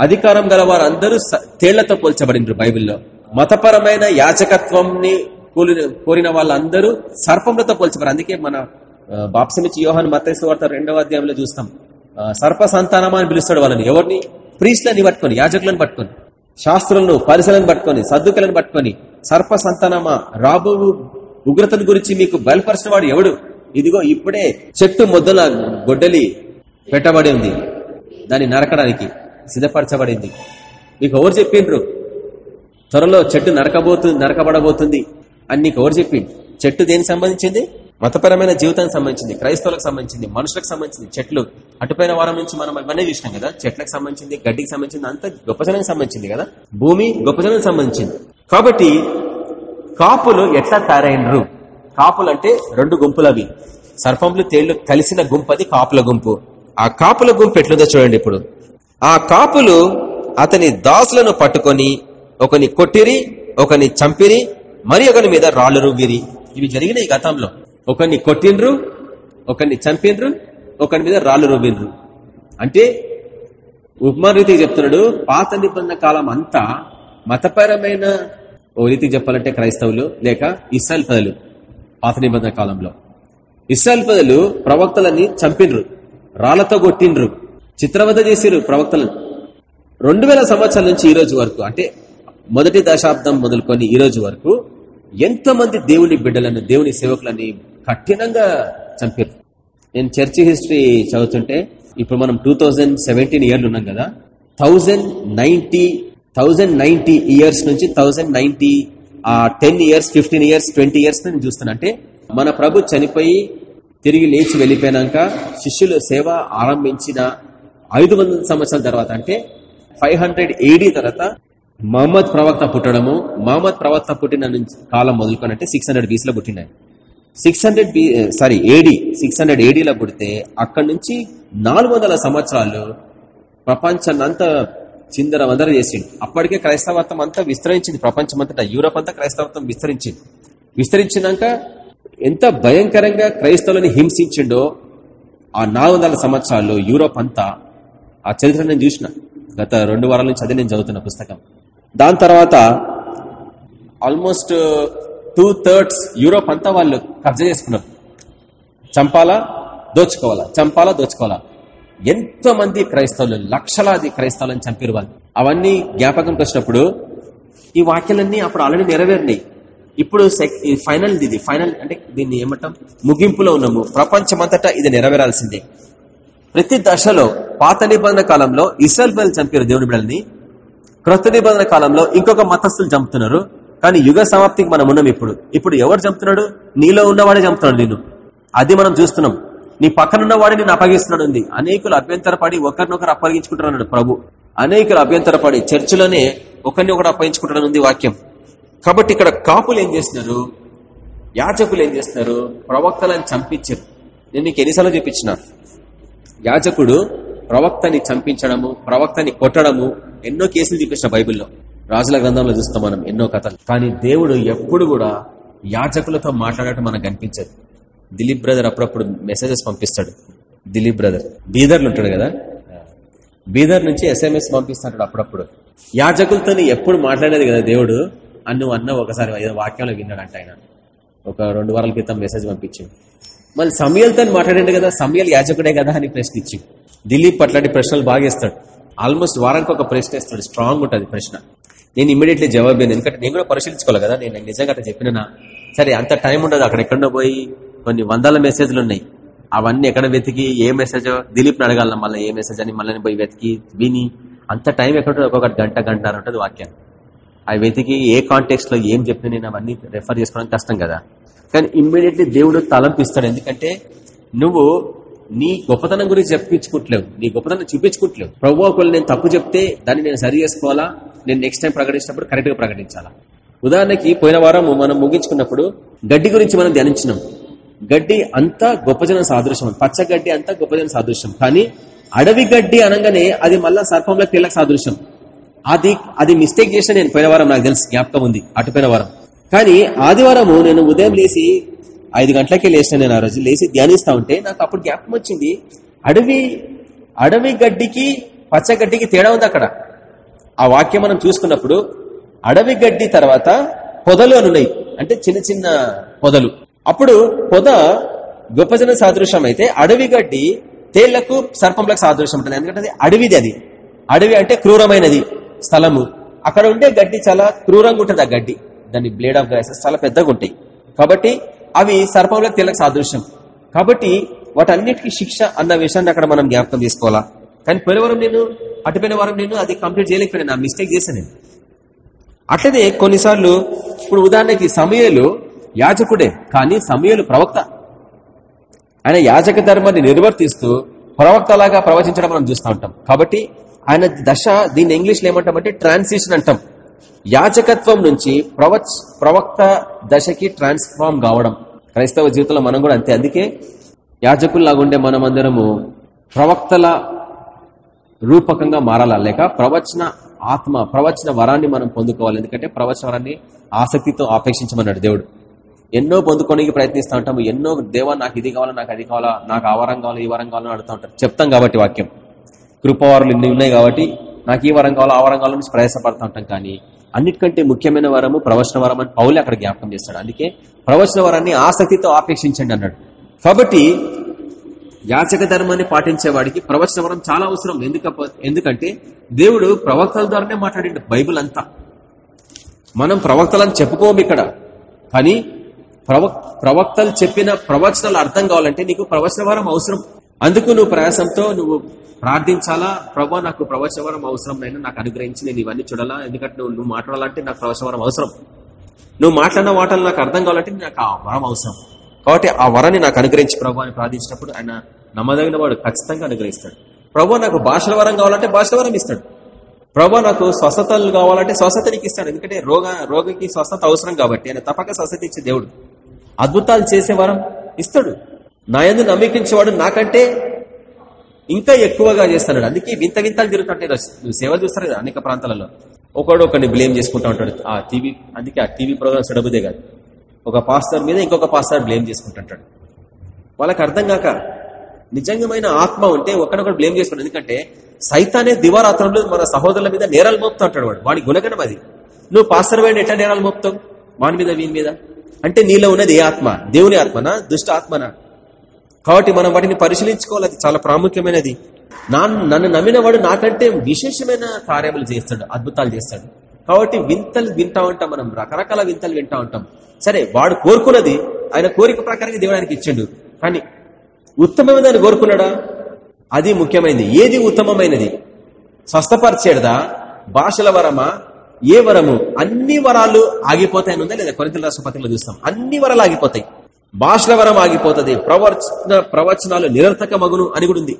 అధికారం గలవారు అందరూ తేళ్ళతో పోల్చబడినరు బైబిల్లో. మతపరమైన యాచకత్వంని కూలిన కోరిన వాళ్ళందరూ సర్పములతో పోల్చబడి అందుకే మన బాప్సమిచ్చి యోహాన్ మతేసు వార్త రెండవ అధ్యాయంలో చూస్తాం. సర్ప సంతానమా అని పిలుస్తాడు వాళ్ళని. ఎవరిని? ప్రీస్లని పట్టుకొని యాజకులను పట్టుకొని శాస్త్రులను పరిసలను పట్టుకొని సద్దుకలను పట్టుకొని సర్ప సంతానమా రాబో ఉగ్రతను గురించి మీకు బయలుపరిచిన వాడు ఎవడు? ఇదిగో ఇప్పుడే చెట్టు మొదల గొడ్డలి పెట్టబడి ఉంది దాన్ని నరకడానికి సిద్ధపరచబడింది. మీకు ఎవరు చెప్పిండ్రు? త్వరలో చెట్టు నరకబోతుంది నరకబడబోతుంది అని నీకు ఎవరు చెప్పిండు? చెట్టు దేనికి సంబంధించింది? మతపరమైన జీవితానికి సంబంధించింది క్రైస్తవులకు సంబంధించింది మనుషులకు సంబంధించింది. చెట్లు అటుపైన వారం నుంచి మనం ఇవన్నీ చూసినాం కదా? చెట్లకు సంబంధించింది గడ్డికి సంబంధించింది అంత గొప్పజనానికి సంబంధించింది కదా? భూమి గొప్పజనానికి సంబంధించింది. కాబట్టి కాపులు ఎట్లా తయారైనరు? కాపులు అంటే రెండు గుంపులు అవి. సర్పంలు తేళ్ళు కలిసిన గుంపది కాపుల గుంపు. ఆ కాపుల గుంపు ఎట్లుందో చూడండి ఇప్పుడు. ఆ కాపులు అతని దాసులను పట్టుకొని ఒకని కొట్టిరి ఒకని చంపిరి మరి ఒకని మీద రాళ్ళు రువ్విరి. ఇవి జరిగినాయి గతంలో. ఒకరిని కొట్టిండ్రు ఒకరిని చంపిండ్రు ఒకరి మీద రాళ్ళు రువ్విండ్రు అంటే ఉపమా రీతికి చెప్తున్నాడు పాత నిబంధన కాలం అంతా మతపరమైన ఓ రీతికి చెప్పాలంటే క్రైస్తవులు లేక ఇస్రాయల్ పదలు పాత నిబంధన కాలంలో. ఇస్రాయల్ పదలు ప్రవక్తలని చంపిండ్రు రాళ్ళతో కొట్టిండ్రు చిత్రవద చేసిరు ప్రవక్తలను. రెండు వేల సంవత్సరాల నుంచి ఈ రోజు వరకు అంటే మొదటి దశాబ్దం మొదలుకొని ఈ రోజు వరకు ఎంతమంది దేవుని బిడ్డలను దేవుని సేవకులని కఠినంగా చంపారు. నేను చర్చి హిస్టరీ చదువుతుంటే ఇప్పుడు మనం టూ థౌజండ్ సెవెంటీన్ ఇయర్లు ఉన్నాం కదా thousand ninety thousand ninety years నుంచి థౌజండ్ నైన్టీ ఆ ten years fifteen years twenty years నేను చూస్తున్నా. అంటే మన ప్రభు చనిపోయి తిరిగి లేచి వెళ్ళిపోయినాక శిష్యులు సేవ ఆరంభించిన ఐదు సంవత్సరాల తర్వాత అంటే ఫైవ్ హండ్రెడ్ ఏడీ తర్వాత మహమ్మద్ ప్రవక్త పుట్టడము మహమ్మద్ ప్రవక్త పుట్టిన నుంచి కాలం మొదలుకొని అంటే సిక్స్ హండ్రెడ్ బీసీలో పుట్టినాయి. Six hundred B sorry AD six hundred ఏడీలో పుడితే అక్కడి నుంచి నాలుగు వందల సంవత్సరాలు ప్రపంచాన్నంతా చిందర వందర చేసింది అప్పటికే క్రైస్తవత్వం అంతా విస్తరించింది. ప్రపంచం అంతటా యూరోప్ అంతా క్రైస్తవత్వం విస్తరించింది. విస్తరించినాక ఎంత భయంకరంగా క్రైస్తవులని హింసించిండో ఆ నాలుగు వందల సంవత్సరాల్లో యూరోప్ అంతా ఆ చరిత్ర నేను చూసిన. గత రెండు వారాల నుంచి అదే నేను చదువుతున్న పుస్తకం. దాని తర్వాత ఆల్మోస్ట్ టూ థర్డ్స్ యూరోప్ అంతా వాళ్ళు కబ్జా చేసుకున్నారు. చంపాలా? దోచుకోవాలా? చంపాలా? దోచుకోవాలా? ఎంతో మంది క్రైస్తవులు లక్షలాది క్రైస్తవులను చంపారు వాళ్ళు. అవన్నీ జ్ఞాపకంకి వచ్చినప్పుడు ఈ వాక్యాలన్నీ అప్పుడు ఆల్రెడీ నెరవేరినాయి. ఇప్పుడు ఫైనల్ ఇది ఫైనల్ అంటే దీన్ని ఏమంటాం? ముగింపులో ఉన్నాము. ప్రపంచమంతటా ఇది నెరవేరాల్సిందే. ప్రతి దశలో పాత నిబంధన కాలంలో ఇస్రాయల్ బిడ్డలు చంపారు దేవుని బిడ్డల్ని. క్రొత్త నిబంధన కాలంలో ఇంకొక మతస్థులు చంపుతున్నారు. కానీ యుగ సమాప్తికి మనం ఉన్నాం ఇప్పుడు. ఇప్పుడు ఎవరు చంపుతున్నాడు? నీలో ఉన్నవాడే చంపుతున్నాడు నేను అది మనం చూస్తున్నాం. నీ పక్కనున్న వాడే నేను అప్పగిస్తున్నాడు ఉంది అనేకులు అభ్యంతరపడి ఒకరినొకరు అప్పగించుకుంటున్నాడు ప్రభు. అనేకులు అభ్యంతరపడి చర్చిలోనే ఒకరిని ఒకరు అప్పగించుకుంటాడు ఉంది వాక్యం. కాబట్టి ఇక్కడ కాపులు ఏం చేస్తున్నారు? యాజకులు ఏం చేస్తున్నారు? ప్రవక్తలను చంపించారు. నేను నీకు ఎన్నిసార్లు చూపించిన. యాజకుడు ప్రవక్తని చంపించడము ప్రవక్తని కొట్టడము ఎన్నో కేసులు చూపించిన బైబిల్లో. రాజుల గ్రంథంలో చూస్తాం మనం ఎన్నో కథలు. కానీ దేవుడు ఎప్పుడు కూడా యాజకులతో మాట్లాడటం మనకు కనిపించదు దిలీప్ బ్రదర్ అప్పుడప్పుడు మెసేజెస్ పంపిస్తాడు. దిలీప్ బ్రదర్ బీదర్లు ఉంటాడు కదా? బీదర్ నుంచి ఎస్ఎంఎస్ పంపిస్తాడు అప్పుడప్పుడు. యాజకులతో ఎప్పుడు మాట్లాడేది కదా దేవుడు? అన్ను అన్న ఒకసారి ఏదో వాక్యంలో విన్నాడంట ఆయన. ఒక రెండు వారాల క్రితం మెసేజ్ పంపించింది మళ్ళీ సమయలతో మాట్లాడండి కదా సమయల్ యాజకుడే కదా అని ప్రశ్నించింది దిలీప్ అట్లాంటి ప్రశ్నలు బాగా వేస్తాడు ఆల్మోస్ట్ వారానికి ఒక ప్రశ్న ఇస్తాడు స్ట్రాంగ్ ఉంటుంది ప్రశ్న. నేను ఇమీడియట్లీ జవాబు ఎందుకంటే నేను కూడా పరిశీలించుకోవాలి కదా. నేను నిజంగా అట్లా చెప్పినా సరే అంత టైం ఉండదు. అక్కడ ఎక్కడో పోయి కొన్ని వందల మెసేజ్లు ఉన్నాయి. అవన్నీ ఎక్కడ వెతికి? ఏ మెసేజ్ దిలీప్ని అడగాల మళ్ళీ ఏ మెసేజ్ అని మళ్ళీ పోయి వెతికి విని అంత టైం ఎక్కడ ఒక్కొక్క గంట గంట ఉంటుంది వాక్యం. అవి వెతికి ఏ కాంటెక్స్ట్లో ఏం చెప్పినా నేను అవన్నీ రెఫర్ చేసుకోవడం కష్టం కదా. కానీ ఇమ్మీడియట్లీ దేవుడు తలంపిస్తాడు. ఎందుకంటే నువ్వు నీ గొప్పతనం గురించి చెప్పించుకుంటలేవు. నీ గొప్పతనం చూపించుకుంటలేవు. ప్రభు ఒకళ్ళు నేను తప్పు చెప్తే దాన్ని నేను సరి చేసుకోవాలా? నేను నెక్స్ట్ టైం ప్రకటించినప్పుడు కరెక్ట్గా ప్రకటించాలా? ఉదాహరణకి పోయిన వారం మనం ముగించుకున్నప్పుడు గడ్డి గురించి మనం ధ్యానించినాం. గడ్డి అంతా గొప్పజనం సాదృశ్యం. పచ్చ గడ్డి అంతా గొప్పజనం సాదృశ్యం. కానీ అడవి గడ్డి అనగానే అది మళ్ళా సర్పంలో పిల్లకి సాదృశ్యం. అది అది మిస్టేక్ చేసిన నేను పోయిన వారం నాకు తెలుసు. జ్ఞాపకం ఉంది. అటుపోయిన వారం. కానీ ఆదివారము నేను ఉదయం లేచి ఐదు గంటలకే లేచిన నేను ఆ రోజు లేచి ధ్యానిస్తా ఉంటే నాకు అప్పుడు జ్ఞాపకం వచ్చింది అడవి అడవి గడ్డికి పచ్చగడ్డికి తేడా ఉంది అక్కడ. ఆ వాక్యం మనం చూసుకున్నప్పుడు అడవి గడ్డి తర్వాత పొదలు అని ఉన్నాయి. అంటే చిన్న చిన్న పొదలు. అప్పుడు పొద గొప్ప సాదృశ్యం అయితే అడవి గడ్డి తేళ్ళకు సర్పంలకు సాదృశ్యం ఉంటుంది. ఎందుకంటే అది అడవిది అది. అడవి అంటే క్రూరమైనది స్థలము. అక్కడ ఉండే గడ్డి చాలా క్రూరంగా ఉంటుంది ఆ గడ్డి. దాని బ్లేడ్ ఆఫ్ గ్రాసెస్ చాలా పెద్దగా ఉంటాయి. కాబట్టి అవి సర్పంలో తెల్లకు సాదృశ్యం. కాబట్టి వాటన్నిటికీ శిక్ష అన్న విషయాన్ని అక్కడ మనం జ్ఞాపకం తీసుకోవాలా? కానీ పోయిన వారం నేను అటుపోయిన వారం నేను అది కంప్లీట్ చేయలేకపోయినా నా మిస్టేక్ చేశాను నేను. అట్లనే కొన్నిసార్లు ఇప్పుడు ఉదాహరణకి సమయలు యాజకుడే కానీ సమయలు ప్రవక్త. ఆయన యాజక ధర్మాన్ని నిర్వర్తిస్తూ ప్రవక్తలాగా ప్రవచించడం మనం చూస్తూ ఉంటాం. కాబట్టి ఆయన దశ దీన్ని ఇంగ్లీష్లో ఏమంటామంటే ట్రాన్సిషన్ అంటాం. యాచకత్వం నుంచి ప్రవచ్ ప్రవక్త దశకి ట్రాన్స్ఫార్మ్ కావడం. క్రైస్తవ జీవితంలో మనం కూడా అంతే. అందుకే యాజకుల్లాగుండే మనమందరము ప్రవక్తల రూపకంగా మారాలా? లేక ప్రవచన ఆత్మ ప్రవచన వరాన్ని మనం పొందుకోవాలి. ఎందుకంటే ప్రవచన వరాన్ని ఆసక్తితో ఆపేక్షించమన్నాడు దేవుడు. ఎన్నో పొందుకోనికి ప్రయత్నిస్తూ ఉంటాము. ఎన్నో దేవా నాకు ఇది కావాలా నాకు అది కావాలా నాకు ఆ వరం కావాలా ఈ వరం కావాలని అడుగుతూ ఉంటారు. చెప్తాం కాబట్టి వాక్యం. కృపవారులు ఇన్ని ఉన్నాయి కాబట్టి నాకు ఈ వరం కావాలా ఆ వరం కావాలని ప్రయాసపడుతూ ఉంటాం. కానీ అన్నిటికంటే ముఖ్యమైన వరము ప్రవచన వరం అని పౌలే అక్కడ జ్ఞాపకం చేస్తాడు. అందుకే ప్రవచన వరాన్ని ఆసక్తితో ఆపేక్షించండి అన్నాడు. కాబట్టి యాచక ధర్మాన్ని పాటించేవాడికి ప్రవచన వరం చాలా అవసరం. ఎందుక ఎందుకంటే దేవుడు ప్రవక్తల ద్వారానే మాట్లాడిండు బైబిల్ అంతా. మనం ప్రవక్తలను చెప్పుకోము ఇక్కడ. కానీ ప్రవక్ ప్రవక్తలు చెప్పిన ప్రవచనాలు అర్థం కావాలంటే నీకు ప్రవచన వరం అవసరం. అందుకు నువ్వు ప్రయాసంతో నువ్వు ప్రార్థించాలా? ప్రభా నాకు ప్రవచవరం అవసరం నైనా నాకు అనుగ్రహించి నేను ఇవన్నీ చూడాలా? ఎందుకంటే నువ్వు నువ్వు మాట్లాడాలంటే నాకు ప్రవచవరం అవసరం. నువ్వు మాట్లాడిన వాటలు నాకు అర్థం కావాలంటే నాకు ఆ వరం అవసరం. కాబట్టి ఆ వరాన్ని నాకు అనుగ్రహించి ప్రభు అని ప్రార్థించినప్పుడు ఆయన నమ్మదగిన వాడు ఖచ్చితంగా అనుగ్రహిస్తాడు. ప్రభు నాకు భాషల వరం కావాలంటే భాషల వరం ఇస్తాడు. ప్రభు నాకు స్వస్థతలు కావాలంటే స్వస్థత నీకు ఇస్తాడు. ఎందుకంటే రోగ రోగికి స్వస్థత అవసరం కాబట్టి ఆయన తప్పక స్వస్థత ఇచ్చే దేవుడు. అద్భుతాలు చేసే వరం ఇస్తాడు. నా ఎందు నమ్మకించేవాడు నాకంటే ఇంకా ఎక్కువగా చేస్తున్నాడు అందుకే వింత వింతలు తిరుగుతుంటాయి సేవ సేవలు చూస్తారు కదా అనేక ప్రాంతాలలో. ఒకడు ఒకరిని బ్లేమ్ చేసుకుంటా ఉంటాడు. ఆ టీవీ అందుకే ఆ టీవీ ప్రోగ్రామ్స్ చెడబుదే కాదు. ఒక పాస్టర్ మీద ఇంకొక పాస్టర్ బ్లేమ్ చేసుకుంటుంటాడు వాళ్ళకి అర్థం కాక నిజంగమైన ఆత్మ ఉంటే ఒకడొకడు బ్లేమ్ చేసుకుంటాడు. ఎందుకంటే సైతానే దివారాత్రంలో మన సహోదరుల మీద నేరాలు మోపుతూ ఉంటాడు వాడు. వాడి గుణగణం అది. నువ్వు పాస్టర్ వేడి ఎట్లా నేరాలు మోపుతావు? వాని మీద వీని మీద? అంటే నీలో ఉన్నది ఏ ఆత్మ? దేవుని ఆత్మనా? దుష్ట ఆత్మనా? కాబట్టి మనం వాటిని పరిశీలించుకోవాలి. అది చాలా ప్రాముఖ్యమైనది. నా నన్ను నమ్మిన వాడు నాకంటే విశేషమైన కార్యములు చేస్తాడు అద్భుతాలు చేస్తాడు. కాబట్టి వింతలు వింటా ఉంటాం మనం రకరకాల వింతలు వింటా ఉంటాం. సరే వాడు కోరుకున్నది ఆయన కోరిక ప్రకారంగా దేవుడానికి ఇచ్చాడు. ఇచ్చిండు కానీ ఉత్తమమైన దాన్ని కోరుకున్నాడా? అది ముఖ్యమైనది. ఏది ఉత్తమమైనది? స్వస్థపరిచేడదా? భాషల వరమా? ఏ వరము? అన్ని వరాలు ఆగిపోతాయని ఉందా లేదా? కొరింతల రాష్ట్రపతిలో చూస్తాం. అన్ని వరాలు ఆగిపోతాయి. భాషల వరం ఆగిపోతుంది ప్రవచన ప్రవచనాలు నిరర్థక మగును అని కూడా ఉంది.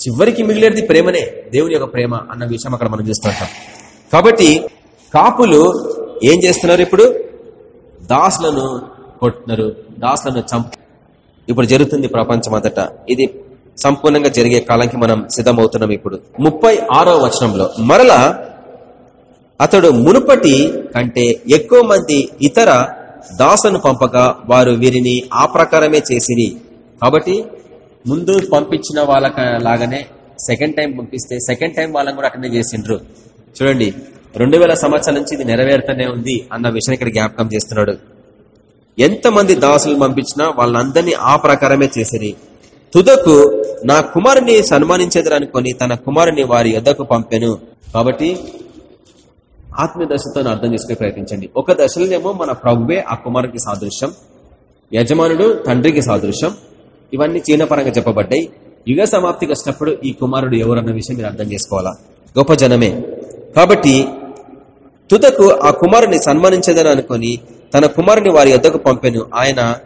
చివరికి మిగిలేది ప్రేమనే దేవుని యొక్క ప్రేమ అన్న విషయం అక్కడ మనం చూస్తుంటాం. కాబట్టి కాపులు ఏం చేస్తున్నారు ఇప్పుడు? దాసులను కొట్టున్నారు దాసులను చంపు ఇప్పుడు జరుగుతుంది ప్రపంచం అంతటా. ఇది సంపూర్ణంగా జరిగే కాలానికి మనం సిద్ధమవుతున్నాం ఇప్పుడు. ముప్పై ఆరో వచనంలో మరలా అతడు మునుపటి కంటే ఎక్కువ మంది ఇతర దాసను పంపగా వారు వీరిని ఆ ప్రకారమే చేసిరి. కాబట్టి ముందు పంపించిన వాళ్ళ లాగానే సెకండ్ టైం పంపిస్తే సెకండ్ టైం వాళ్ళని కూడా అటెండ్ చేసిండ్రు. చూడండి రెండు వేల సంవత్సరాల నుంచి ఇది నెరవేరుతూనే ఉంది అన్న విషయాన్ని ఇక్కడ జ్ఞాపకం చేస్తున్నాడు. ఎంతమంది దాసులు పంపించినా వాళ్ళందరినీ ఆ ప్రకారమే చేసిరి. తుదకు నా కుమారుని సన్మానించేదరనుకొని తన కుమారుని వారి యొద్దకు పంపెను. కాబట్టి ఆత్మీయ దశతో అర్థం చేసుకునే ప్రయత్నించండి. ఒక దశలోనేమో మన ప్రభువే ఆ కుమారుకి సాదృశ్యం యజమానుడు తండ్రికి సాదృశ్యం ఇవన్నీ చీనపరంగా చెప్పబడ్డాయి. యుగ సమాప్తికి వచ్చినప్పుడు ఈ కుమారుడు ఎవరన్న విషయం మీరు అర్థం చేసుకోవాలా? గొప్ప జనమే. కాబట్టి తుదకు ఆ కుమారుని సన్మానించదని అనుకుని తన కుమారుని వారి యొద్దకు పంపెను. ఆయన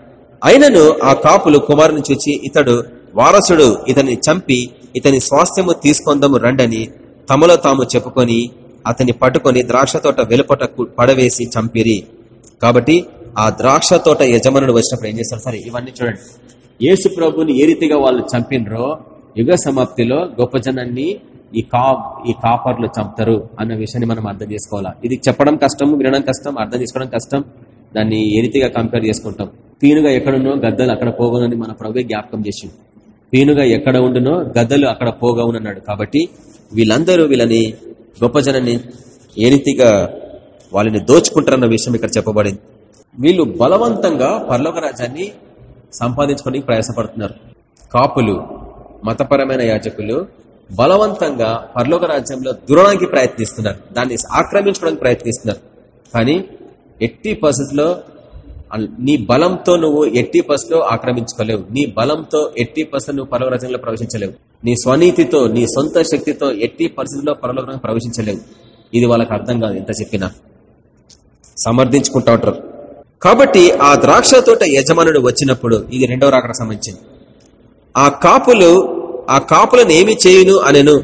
ఆయనను ఆ కాపులు కుమారుని చూచి ఇతడు వారసుడు ఇతని చంపి ఇతని స్వాస్థ్యము తీసుకొందము రండని తమలో తాము చెప్పుకొని అతన్ని పట్టుకొని ద్రాక్ష తోట వెలుపట పడవేసి చంపిరి. కాబట్టి ఆ ద్రాక్ష తోట యజమానుడు వచ్చినప్పుడు ఏం చేస్తారు సరే ఇవన్నీ చూడండి. యేసు ప్రభుని ఏ రీతిగా వాళ్ళు చంపినరో యుగ సమాప్తిలో గొప్ప జనాన్ని ఈ కా ఈ కాపర్లు చంపుతారు అన్న విషయాన్ని మనం అర్థం చేసుకోవాలా? ఇది చెప్పడం కష్టం వినడం కష్టం అర్థం చేసుకోవడం కష్టం. దాన్ని ఏ రీతిగా కంపేర్ చేసుకుంటాం? పీనుగా ఎక్కడున్నో గద్దలు అక్కడ పోగనని మన ప్రభు జ్ఞాపకం చేసింది పీనుగా ఎక్కడ ఉండునో గద్దలు అక్కడ పోగవునన్నాడు. కాబట్టి వీళ్ళందరూ వీళ్ళని గొప్ప జనాన్ని ఏ రీతిగా వాళ్ళని దోచుకుంటారన్న విషయం ఇక్కడ చెప్పబడింది. వీళ్ళు బలవంతంగా పర్లోక రాజ్యాన్ని సంపాదించుకోవడానికి ప్రయాసపడుతున్నారు. కాపులు మతపరమైన యాజకులు బలవంతంగా పర్లోక రాజ్యంలో దురడానికి ప్రయత్నిస్తున్నారు. దాన్ని ఆక్రమించుకోవడానికి ప్రయత్నిస్తున్నారు. కానీ ఎట్టి పరిస్థితిలో నీ బలంతో నువ్వు ఎట్టి పరిస్థితిలో ఆక్రమించుకోలేవు. నీ బలంతో ఎట్టి పరిస్థితులు నువ్వు పరలోక ప్రవేశించలేవు. నీ స్వనీతితో నీ సొంత శక్తితో ఎట్టి పరిస్థితుల్లో పరలోక ప్రవేశించలేవు. ఇది వాళ్ళకి అర్థం కాదు ఎంత చెప్పినా. సమర్థించుకుంటా ఉంటారు. కాబట్టి ఆ ద్రాక్ష తోట యజమానుడు వచ్చినప్పుడు ఇది రెండవ రాకడ సంబంధించింది. ఆ కాపులు ఆ కాపులను ఏమి చేయును అనెను?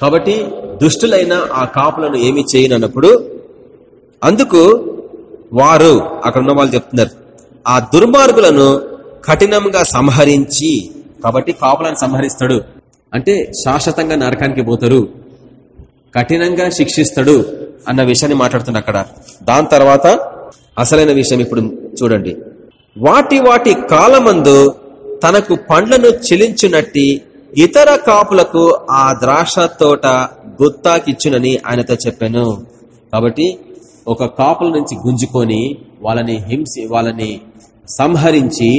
కాబట్టి దుష్టులైన ఆ కాపులను ఏమి చేయను అన్నప్పుడు అందుకు వారు అక్కడ ఉన్న వాళ్ళు చెప్తున్నారు ఆ దుర్మార్గులను కఠినంగా సంహరించి కాబట్టి కాపులను సంహరిస్తాడు. అంటే శాశ్వతంగా నరకానికి పోతారు కఠినంగా శిక్షిస్తాడు అన్న విషయాన్ని మాట్లాడుతున్నా అక్కడ. దాని తర్వాత అసలైన విషయం ఇప్పుడు చూడండి. వాటి వాటి కాలమందు తనకు పండ్లను చెలించునట్టి ఇతర కాపులకు ఆ ద్రాక్ష తోట గుత్తాకిచ్చునని ఆయనతో చెప్పాను. కాబట్టి ఒక కాపుల నుంచి గుంజుకొని వాళ్ళని హింసి వాళ్ళని సంహరించి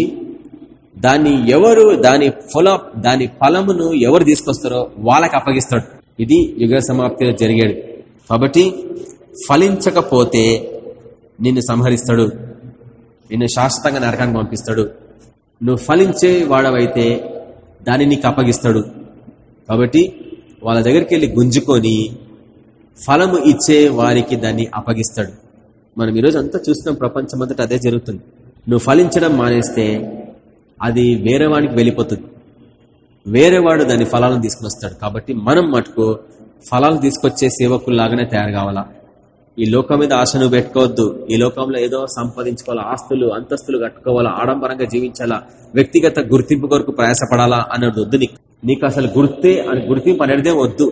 దాన్ని ఎవరు దాని ఫల దాని ఫలమును ఎవరు తీసుకొస్తారో వాళ్ళకి అప్పగిస్తాడు. ఇది యుగ సమాప్తిలో జరిగాడు కాబట్టి ఫలించకపోతే నిన్ను సంహరిస్తాడు. నిన్ను శాశ్వతంగా నరకానికి పంపిస్తాడు. నువ్వు ఫలించే వాడవైతే దాన్ని నీకు అప్పగిస్తాడు. కాబట్టి వాళ్ళ దగ్గరికి వెళ్ళి గుంజుకొని ఫలము ఇచ్చే వారికి దాన్ని అప్పగిస్తాడు. మనం ఈరోజు అంతా చూస్తున్నాం ప్రపంచం అదే జరుగుతుంది. నువ్వు ఫలించడం మానేస్తే అది వేరే వాడికి వెళ్ళిపోతుంది. వేరేవాడు దాని ఫలాలను తీసుకుని వస్తాడు. కాబట్టి మనం మటుకు ఫలాలు తీసుకొచ్చే సేవకుల్లాగానే తయారు కావాలా? ఈ లోకం మీద ఆశను పెట్టుకోవద్దు. ఈ లోకంలో ఏదో సంపాదించుకోవాలా? ఆస్తులు అంతస్తులు కట్టుకోవాలా? ఆడంబరంగా జీవించాలా? వ్యక్తిగత గుర్తింపు కొరకు ప్రయాసపడాలా? అన్నది వద్దు నీకు. నీకు అసలు గుర్తే అని గుర్తింపు అనేదే వద్దు.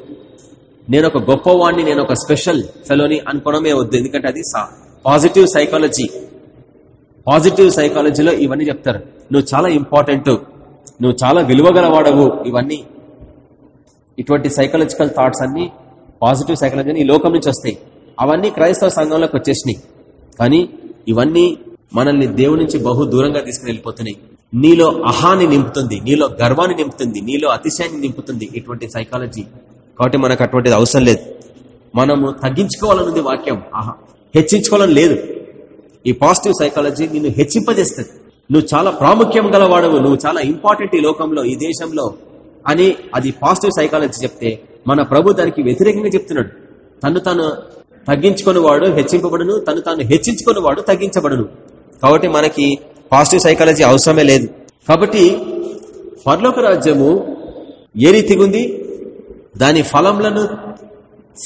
నేను ఒక గొప్పవాణ్ణి నేను ఒక స్పెషల్ ఫెలోని అనుకోవడమే వద్దు. ఎందుకంటే అది పాజిటివ్ సైకాలజీ. పాజిటివ్ సైకాలజీలో ఇవన్నీ చెప్తారు. నువ్వు చాలా ఇంపార్టెంట్. నువ్వు చాలా విలువగలవాడవు. ఇవన్నీ ఇటువంటి సైకలాజికల్ థాట్స్ అన్ని పాజిటివ్ సైకాలజీ ఈ లోకం నుంచి వస్తాయి. అవన్నీ క్రైస్తవ సంఘంలోకి వచ్చేసినాయి. కానీ ఇవన్నీ మనల్ని దేవుడి నుంచి బహు దూరంగా తీసుకుని వెళ్ళిపోతున్నాయి. నీలో అహాన్ని నింపుతుంది. నీలో గర్వాన్ని నింపుతుంది. నీలో అతిశయాన్ని నింపుతుంది. ఇటువంటి సైకాలజీ. కాబట్టి మనకు అటువంటిది అవసరం లేదు. మనము తగ్గించుకోవాలన్నది వాక్యం. ఆహా. హెచ్చించుకోవాలని లేదు. ఈ పాజిటివ్ సైకాలజీ నిన్ను హెచ్చింపజేస్తుంది. నువ్వు చాలా ప్రాముఖ్యం గలవాడవు. నువ్వు చాలా ఇంపార్టెంట్ ఈ లోకంలో ఈ దేశంలో అని అది పాజిటివ్ సైకాలజీ చెప్తే మన ప్రభు దానికి వ్యతిరేకంగా చెప్తున్నాడు. తను తాను తగ్గించుకుని వాడు హెచ్చింపబడును తను తాను హెచ్చించుకుని వాడు తగ్గించబడును. కాబట్టి మనకి పాజిటివ్ సైకాలజీ అవసరమే లేదు. కాబట్టి పర్లోక రాజ్యము ఏ రీతిగా ఉంది దాని ఫలంలను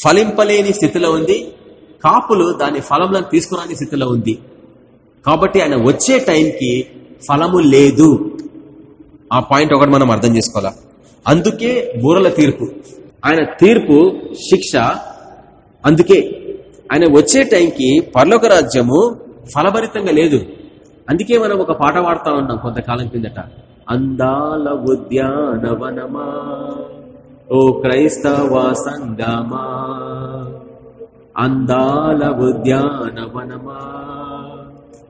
ఫలింపలేని స్థితిలో ఉంది. కాపులు దాని ఫలంలను తీసుకురాని స్థితిలో ఉంది. కాబట్టి ఆయన వచ్చే టైంకి ఫలము లేదు. ఆ పాయింట్ ఒకటి మనం అర్థం చేసుకోవాలా? అందుకే బూరల తీర్పు. ఆయన తీర్పు శిక్ష అందుకే. ఆయన వచ్చే టైంకి పర్లోక రాజ్యము ఫలభరితంగా లేదు. అందుకే మనం ఒక పాట పాడుతా ఉన్నాం కొంతకాలం కిందట. అందాల ఉద్యానవనమా? ఓ క్రైస్తవ సంగమా అందాల ఉద్యానవనమా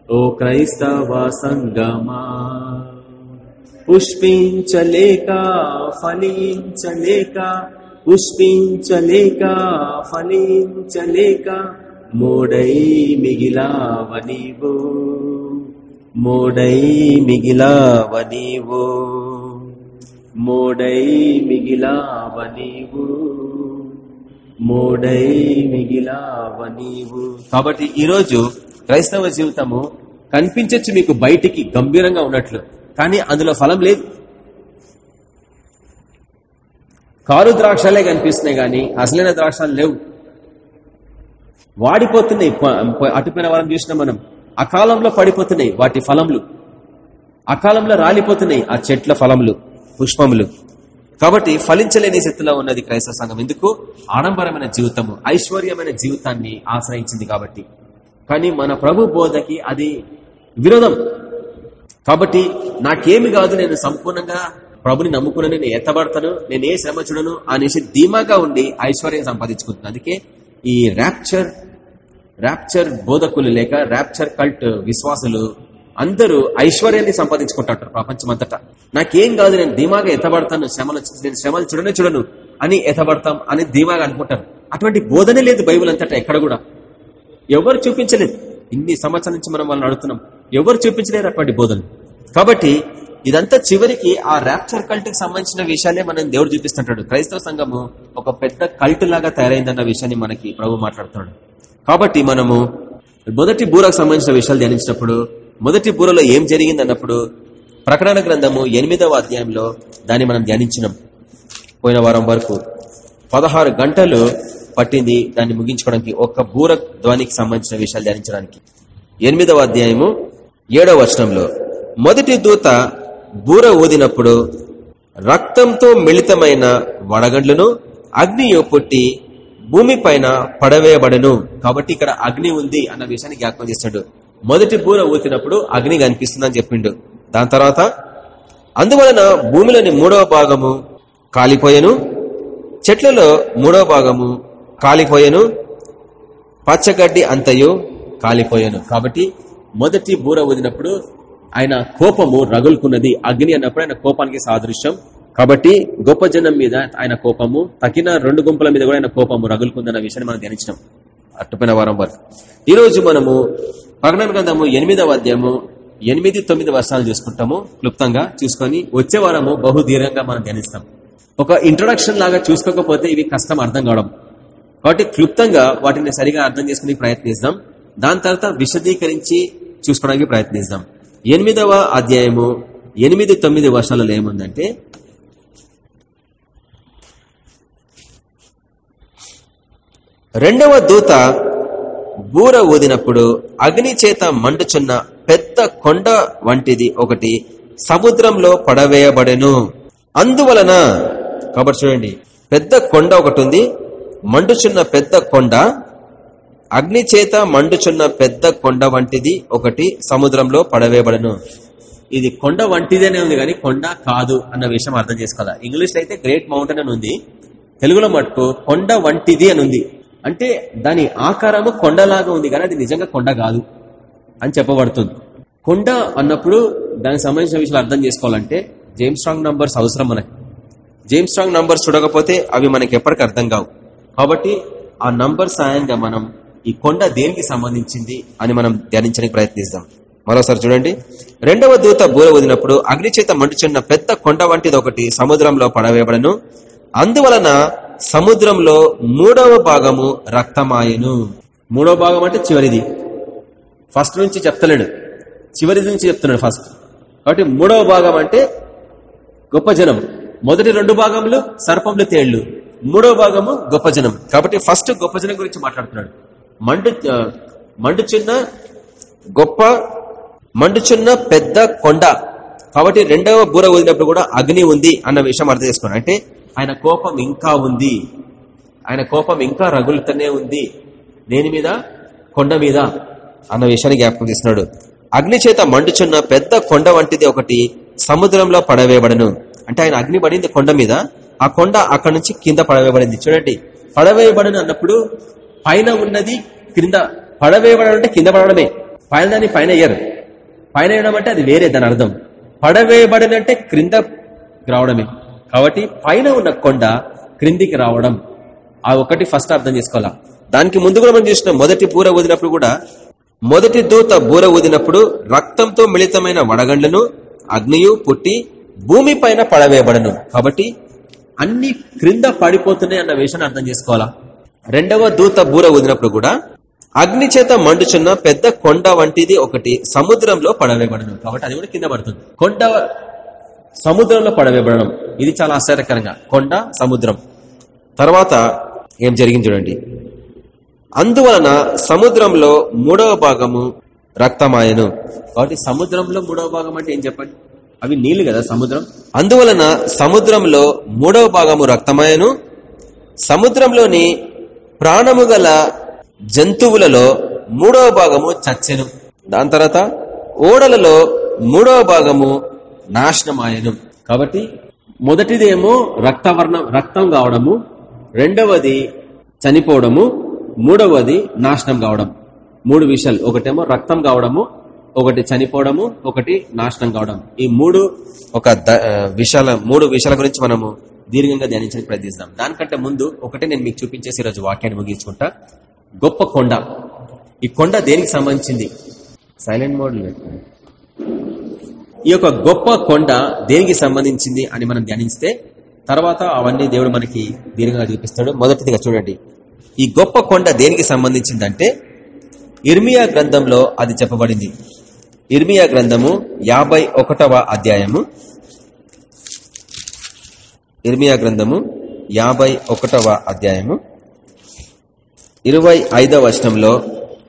ఓ క్రైస్తవ సంగమా పుష్పించలేక ఫలించలేక పుష్పించలేక ఫలించలేక మోడై మిగిలావనివో మోడై మిగిలావనివో మోడై మిగిలావనివు మోడై మిగిలావనివు కాబట్టి ఈరోజు క్రైస్తవ జీవితము కనిపించచ్చు మీకు బయటికి గంభీరంగా ఉన్నట్లు కానీ అందులో ఫలం లేదు. కారు ద్రాక్షలే కనిపిస్తున్నాయి కానీ అసలైన ద్రాక్షలు లేవు. వాడిపోతున్నాయి. అటుపోయిన వారం చూసిన మనం. అకాలంలో పడిపోతున్నాయి వాటి ఫలములు. అకాలంలో రాలిపోతున్నాయి ఆ చెట్ల ఫలములు. పుష్పములు. కాబట్టి ఫలించలేని స్థితిలో ఉన్నది క్రైస్తవ సంఘం. ఎందుకు? ఆడంబరమైన జీవితము ఐశ్వర్యమైన జీవితాన్ని ఆశ్రయించింది కాబట్టి. కానీ మన ప్రభు బోధకి అది విరోధం. కాబట్టి నాకేమి కాదు నేను సంపూర్ణంగా ప్రభుని నమ్ముకున్న నేను ఎత్తబడతాను నేను ఏ శ్రమ చూడను అనేసి ధీమాగా ఉండి ఐశ్వర్యం సంపాదించుకుంటున్నాను అందుకే ఈ ర్యాప్చర్ ర్యాప్చర్ బోధకులు లేక ర్యాప్చర్ కల్ట్ విశ్వాసులు అందరూ ఐశ్వర్యాన్ని సంపాదించుకుంటారు ప్రపంచమంతటా. నాకేం కాదు నేను ధీమాగా ఎత్తబడతాను శ్రమలు నేను శ్రమలు చూడనే చూడను అని ఎత్తబడతాం అని ధీమాగా అనుకుంటారు. అటువంటి బోధనే లేదు బైబుల్ అంతటా ఎక్కడ కూడా. ఎవరు చూపించలేదు. ఇన్ని సంవత్సరాల నుంచి మనం వాళ్ళని అడుగుతున్నాం. ఎవరు చూపించలేరు అటువంటి బోధలు. కాబట్టి ఇదంతా చివరికి ఆ ర్యాప్చర్ కల్ట్కి సంబంధించిన విషయాలే మనం దేవుడు చూపిస్తుంటాడు. క్రైస్తవ సంఘము ఒక పెద్ద కల్ట్ లాగా తయారైందన్న విషయాన్ని మనకి ప్రభు మాట్లాడుతున్నాడు. కాబట్టి మనము మొదటి బూరకు సంబంధించిన విషయాలు ధ్యానించినప్పుడు మొదటి బూరలో ఏం జరిగింది అన్నప్పుడు ప్రకటన గ్రంథము ఎనిమిదవ అధ్యాయంలో దాన్ని మనం ధ్యానించినాం. పోయిన వారం వరకు పదహారు గంటలు పట్టింది దాన్ని ముగించుకోవడానికి ఒక్క బూర ధ్వనికి సంబంధించిన విషయాలు ధ్యానించడానికి. ఎనిమిదవ అధ్యాయము ఏడవ వర్షంలో మొదటి దూత బూర ఊదినప్పుడు రక్తంతో మిళితమైన వడగండ్లను అగ్నియు పుట్టి భూమి పైన పడవేయబడను. కాబట్టి ఇక్కడ అగ్ని ఉంది అన్న విషయాన్ని జ్ఞాపకం చేస్తాడు. మొదటి బూర ఊతినప్పుడు అగ్ని కనిపిస్తుందని చెప్పిండు. దాని తర్వాత అందువలన భూమిలోని మూడవ భాగము కాలిపోయెను చెట్లలో మూడవ భాగము కాలిపోయెను పచ్చగడ్డి అంతయు కాలిపోయాను. కాబట్టి మొదటి బూర ఊదినప్పుడు ఆయన కోపము రగులుకున్నది అగ్ని అన్నప్పుడు ఆయన కోపానికి సాదృశ్యం. కాబట్టి గొప్ప జనం మీద ఆయన కోపము తగిన రెండు గుంపుల మీద కూడా ఆయన కోపము రగులుకుందన్న విషయాన్ని మనం ధ్యానించినాం. అట్టుపోయిన వారం వరకు ఈరోజు మనము ప్రకటన గ్రంథము ఎనిమిదవ అధ్యాయము ఎనిమిది తొమ్మిది వర్షాలు చూసుకుంటాము. క్లుప్తంగా చూసుకొని వచ్చే వారము బహు దీర్ఘంగా మనం ధ్యానిస్తాం. ఒక ఇంట్రొడక్షన్ లాగా చూసుకోకపోతే ఇవి కష్టం అర్థం కావడం. కాబట్టి క్లుప్తంగా వాటిని సరిగా అర్థం చేసుకుని ప్రయత్నిస్తాం దాని తర్వాత విశదీకరించి చూసుకోవడానికి ప్రయత్నిస్తాం ఎనిమిదవ అధ్యాయము ఎనిమిది తొమ్మిది వర్షాలలో ఏముందంటే రెండవ దూత బూర ఊదినప్పుడు అగ్ని చేత మండుచున్న పెద్ద కొండ వంటిది ఒకటి సముద్రంలో పడవేయబడెను. అందువలన కాబట్టి చూడండి పెద్ద కొండ ఒకటి ఉంది మండుచున్న పెద్ద కొండ అగ్ని చేత మండుచున్న పెద్ద కొండ వంటిది ఒకటి సముద్రంలో పడవేయబడను. ఇది కొండ వంటిదనే ఉంది కానీ కొండ కాదు అన్న విషయం అర్థం చేసుకోవాలి? ఇంగ్లీష్లో అయితే గ్రేట్ మౌంటైన్ అని ఉంది. తెలుగులో మటుకు కొండ వంటిది అని ఉంది. అంటే దాని ఆకారము కొండలాగా ఉంది కానీ అది నిజంగా కొండ కాదు అని చెప్పబడుతుంది. కొండ అన్నప్పుడు దానికి సంబంధించిన విషయాలు అర్థం చేసుకోవాలంటే జేమ్స్ స్ట్రాంగ్ నంబర్స్ అవసరం మనకి. జేమ్స్ స్ట్రాంగ్ నంబర్స్ చూడకపోతే అవి మనకి ఎప్పటికీ అర్థం కావు. కాబట్టి ఆ నంబర్ సాయంగా మనం ఈ కొండ దేనికి సంబంధించింది అని మనం ధ్యానించడానికి ప్రయత్నిస్తాం మరోసారి చూడండి. రెండవ దూత బూర వదినప్పుడు అగ్నిచేత మండుచున్న పెద్ద కొండ వంటిది ఒకటి సముద్రంలో పడవేయబడను. అందువలన సముద్రంలో మూడవ భాగము రక్తమాయను. మూడవ భాగం అంటే చివరిది. ఫస్ట్ నుంచి చెప్తలేడు. చివరిది నుంచి చెప్తున్నాడు ఫస్ట్ కాబట్టి మూడవ భాగం అంటే గొప్ప జనం. మొదటి రెండు భాగములు సర్పములు తేళ్ళు. మూడవ భాగము గొప్ప జనం. కాబట్టి ఫస్ట్ గొప్ప జనం గురించి మాట్లాడుతున్నాడు. మండు మండుచున్న గొప్ప మండుచున్న పెద్ద కొండ. కాబట్టి రెండవ బూర వదిలినప్పుడు కూడా అగ్ని ఉంది అన్న విషయం అర్థం చేసుకోండి అంటే ఆయన కోపం ఇంకా ఉంది. ఆయన కోపం ఇంకా రగులుతూనే ఉంది. దేని మీద? కొండ మీద అన్న విషయాన్ని జ్ఞాపకం చేస్తున్నాడు. అగ్ని చేత మండుచున్న పెద్ద కొండ వంటిది ఒకటి సముద్రంలో పడవేయబడను. అంటే ఆయన అగ్ని పడింది కొండ మీద. ఆ కొండ అక్కడి నుంచి కింద పడవేయబడింది. చూడండి. పడవేయబడను అన్నప్పుడు పైన ఉన్నది క్రింద పడవేయబడడం అంటే కింద పడడమే. పైన దాన్ని పైన వేయరు. పైన వేయడం అంటే అది వేరే దాని అర్థం. పడవేయబడినంటే క్రింద రావడమే. కాబట్టి పైన ఉన్న కొండ క్రిందికి రావడం ఆ ఒకటి ఫస్ట్ అర్థం చేసుకోవాలా? దానికి ముందు కూడా మనం చూసిన మొదటి బూర ఊదినప్పుడు కూడా మొదటి దూత బూర ఊదినప్పుడు రక్తంతో మిళితమైన వడగండ్లను అగ్నియు పుట్టి భూమి పైన పడవేయబడను. కాబట్టి అన్ని క్రింద పడిపోతున్నాయి అన్న విషయాన్ని అర్థం చేసుకోవాలా? రెండవ దూత బూర ఊదినప్పుడు కూడా అగ్ని చేత మండుచున్న పెద్ద కొండ వంటిది ఒకటి సముద్రంలో పడవేయబడను. కాబట్టి అది కూడా కింద పడుతుంది. కొండ సముద్రంలో పడవేయబడడం ఇది చాలా ఆశ్చర్యకరంగా. కొండ సముద్రం. తర్వాత ఏం జరిగింది చూడండి. అందువలన సముద్రంలో మూడవ భాగము రక్తమాయను. కాబట్టి సముద్రంలో మూడవ భాగం అంటే ఏం చెప్పండి? అవి నీళ్ళు కదా సముద్రం. అందువలన సముద్రంలో మూడవ భాగము రక్తమాయను. సముద్రంలోని ప్రాణము గల జంతువులలో మూడవ భాగము చచ్చెను. దాని తర్వాత ఓడలలో మూడవ భాగము నాశనమాయను. కాబట్టి మొదటిదేమో రక్తవర్ణం రక్తం కావడము రెండవది చనిపోవడము మూడవది నాశనం కావడం. మూడు విషయాలు. ఒకటేమో రక్తం కావడము ఒకటి చనిపోవడము ఒకటి నాశనం కావడం. ఈ మూడు ఒక విషయాల మూడు విషయాల గురించి మనము దీర్ఘంగా ధ్యానించడానికి ప్రయత్నిస్తాం. దానికంటే ముందు ఒకటే నేను మీకు చూపించేసి ఈరోజు వాక్యాన్ని ముగించుకుంటా. గొప్ప కొండ. ఈ కొండ దేనికి సంబంధించింది? సైలెంట్ మోడ్ ఈ యొక్క గొప్ప కొండ దేనికి సంబంధించింది అని మనం ధ్యానిస్తే తర్వాత అవన్నీ దేవుడు మనకి దీర్ఘంగా చూపిస్తాడు. మొదటిదిగా చూడండి. ఈ గొప్ప కొండ దేనికి సంబంధించిందంటే ఇర్మియా గ్రంథంలో అది చెప్పబడింది. ఇర్మియా గ్రంథము యాభై అధ్యాయము. ఇర్మియా గ్రంథము యాభై అధ్యాయము. ఇరవై ఐదవ వచనంలో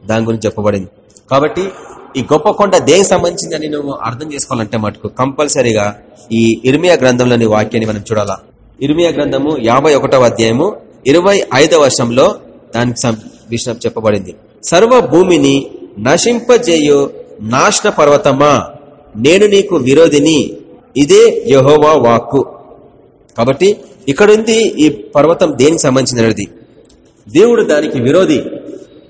దాని గురించి చెప్పబడింది. కాబట్టి ఈ గొప్ప కొండ దేనికి సంబంధించిందని నువ్వు అర్థం చేసుకోవాలంటే మటుకు కంపల్సరీగా ఈ ఇర్మియా గ్రంథంలోని వాక్యాన్ని మనం చూడాలా. ఇర్మియా గ్రంథము యాభై అధ్యాయము ఇరవై ఐదవ వర్షంలో దానికి విషయం చెప్పబడింది. సర్వ భూమిని నశింపజేయు నాశన పర్వతమా? నేను నీకు విరోధిని. ఇదే యహోవా వాక్కు. కాబట్టి ఇక్కడుంది ఈ పర్వతం దేనికి సంబంధించినది? దేవుడు దానికి విరోధి.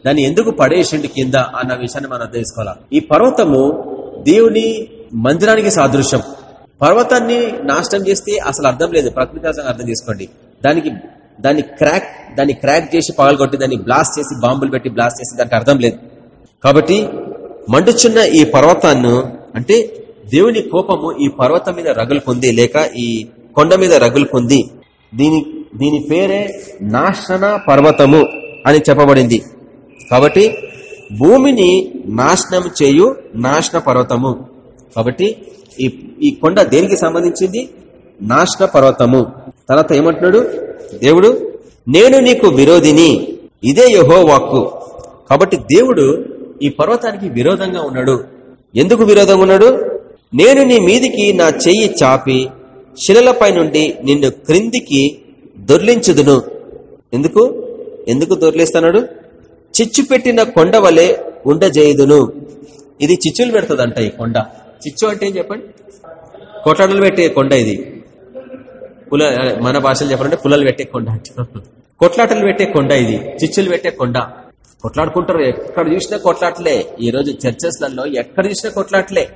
దాన్ని ఎందుకు పడేసిండు కింద అన్న విషయాన్ని మనం అర్థం చేసుకోవాలా? ఈ పర్వతము దేవుని మందిరానికి సాదృశ్యం. పర్వతాన్ని నాశనం చేస్తే అసలు అర్థం లేదు. ప్రకృతి అర్థం చేసుకోండి. దానికి దాన్ని క్రాక్ దాన్ని క్రాక్ చేసి పగలగొట్టి దాన్ని బ్లాస్ట్ చేసి బాంబులు పెట్టి బ్లాస్ట్ చేసి దానికి అర్థం లేదు. కాబట్టి మండుచున్న ఈ పర్వతాన్ని అంటే దేవుని కోపము ఈ పర్వతం మీద రగులు పొంది లేక ఈ కొండ మీద రగులు పొంది దీని దీని పేరే నాశన పర్వతము అని చెప్పబడింది. కాబట్టి భూమిని నాశనం చేయు నాశన పర్వతము. కాబట్టి ఈ ఈ కొండ దేనికి సంబంధించింది? నాశన పర్వతము. తర్వాత ఏమంటున్నాడు? దేవుడు నేను నీకు విరోధిని. ఇదే యహో వాక్కు కాబట్టి దేవుడు ఈ పర్వతానికి విరోధంగా ఉన్నాడు. ఎందుకు విరోధంగా ఉన్నాడు? నేను నీ మీదికి నా చెయ్యి చాపి శిలలపై నుండి నిన్ను క్రిందికి దొర్లించుదును. ఎందుకు? ఎందుకు దొర్లిస్తున్నాడు చిచ్చు పెట్టిన కొండ వలె ఉండజేయుదును. ఇది చిచ్చులు పెడుతుందంట ఈ కొండ. చిచ్చు అంటే ఏం చెప్పండి? కొట్లాడలు పెట్టే కొండ ఇది. పుల మన భాషలు చెప్పాలంటే పుల్లలు పెట్టే కొండ కొట్లాటలు పెట్టే కొండ ఇది. చిచ్చులు పెట్టే కొండ. కొట్లాడుకుంటారు. ఎక్కడ చూసినా కొట్లాటలే. ఈ రోజు చర్చెస్లలో ఎక్కడ చూసినా కొట్లాటలే.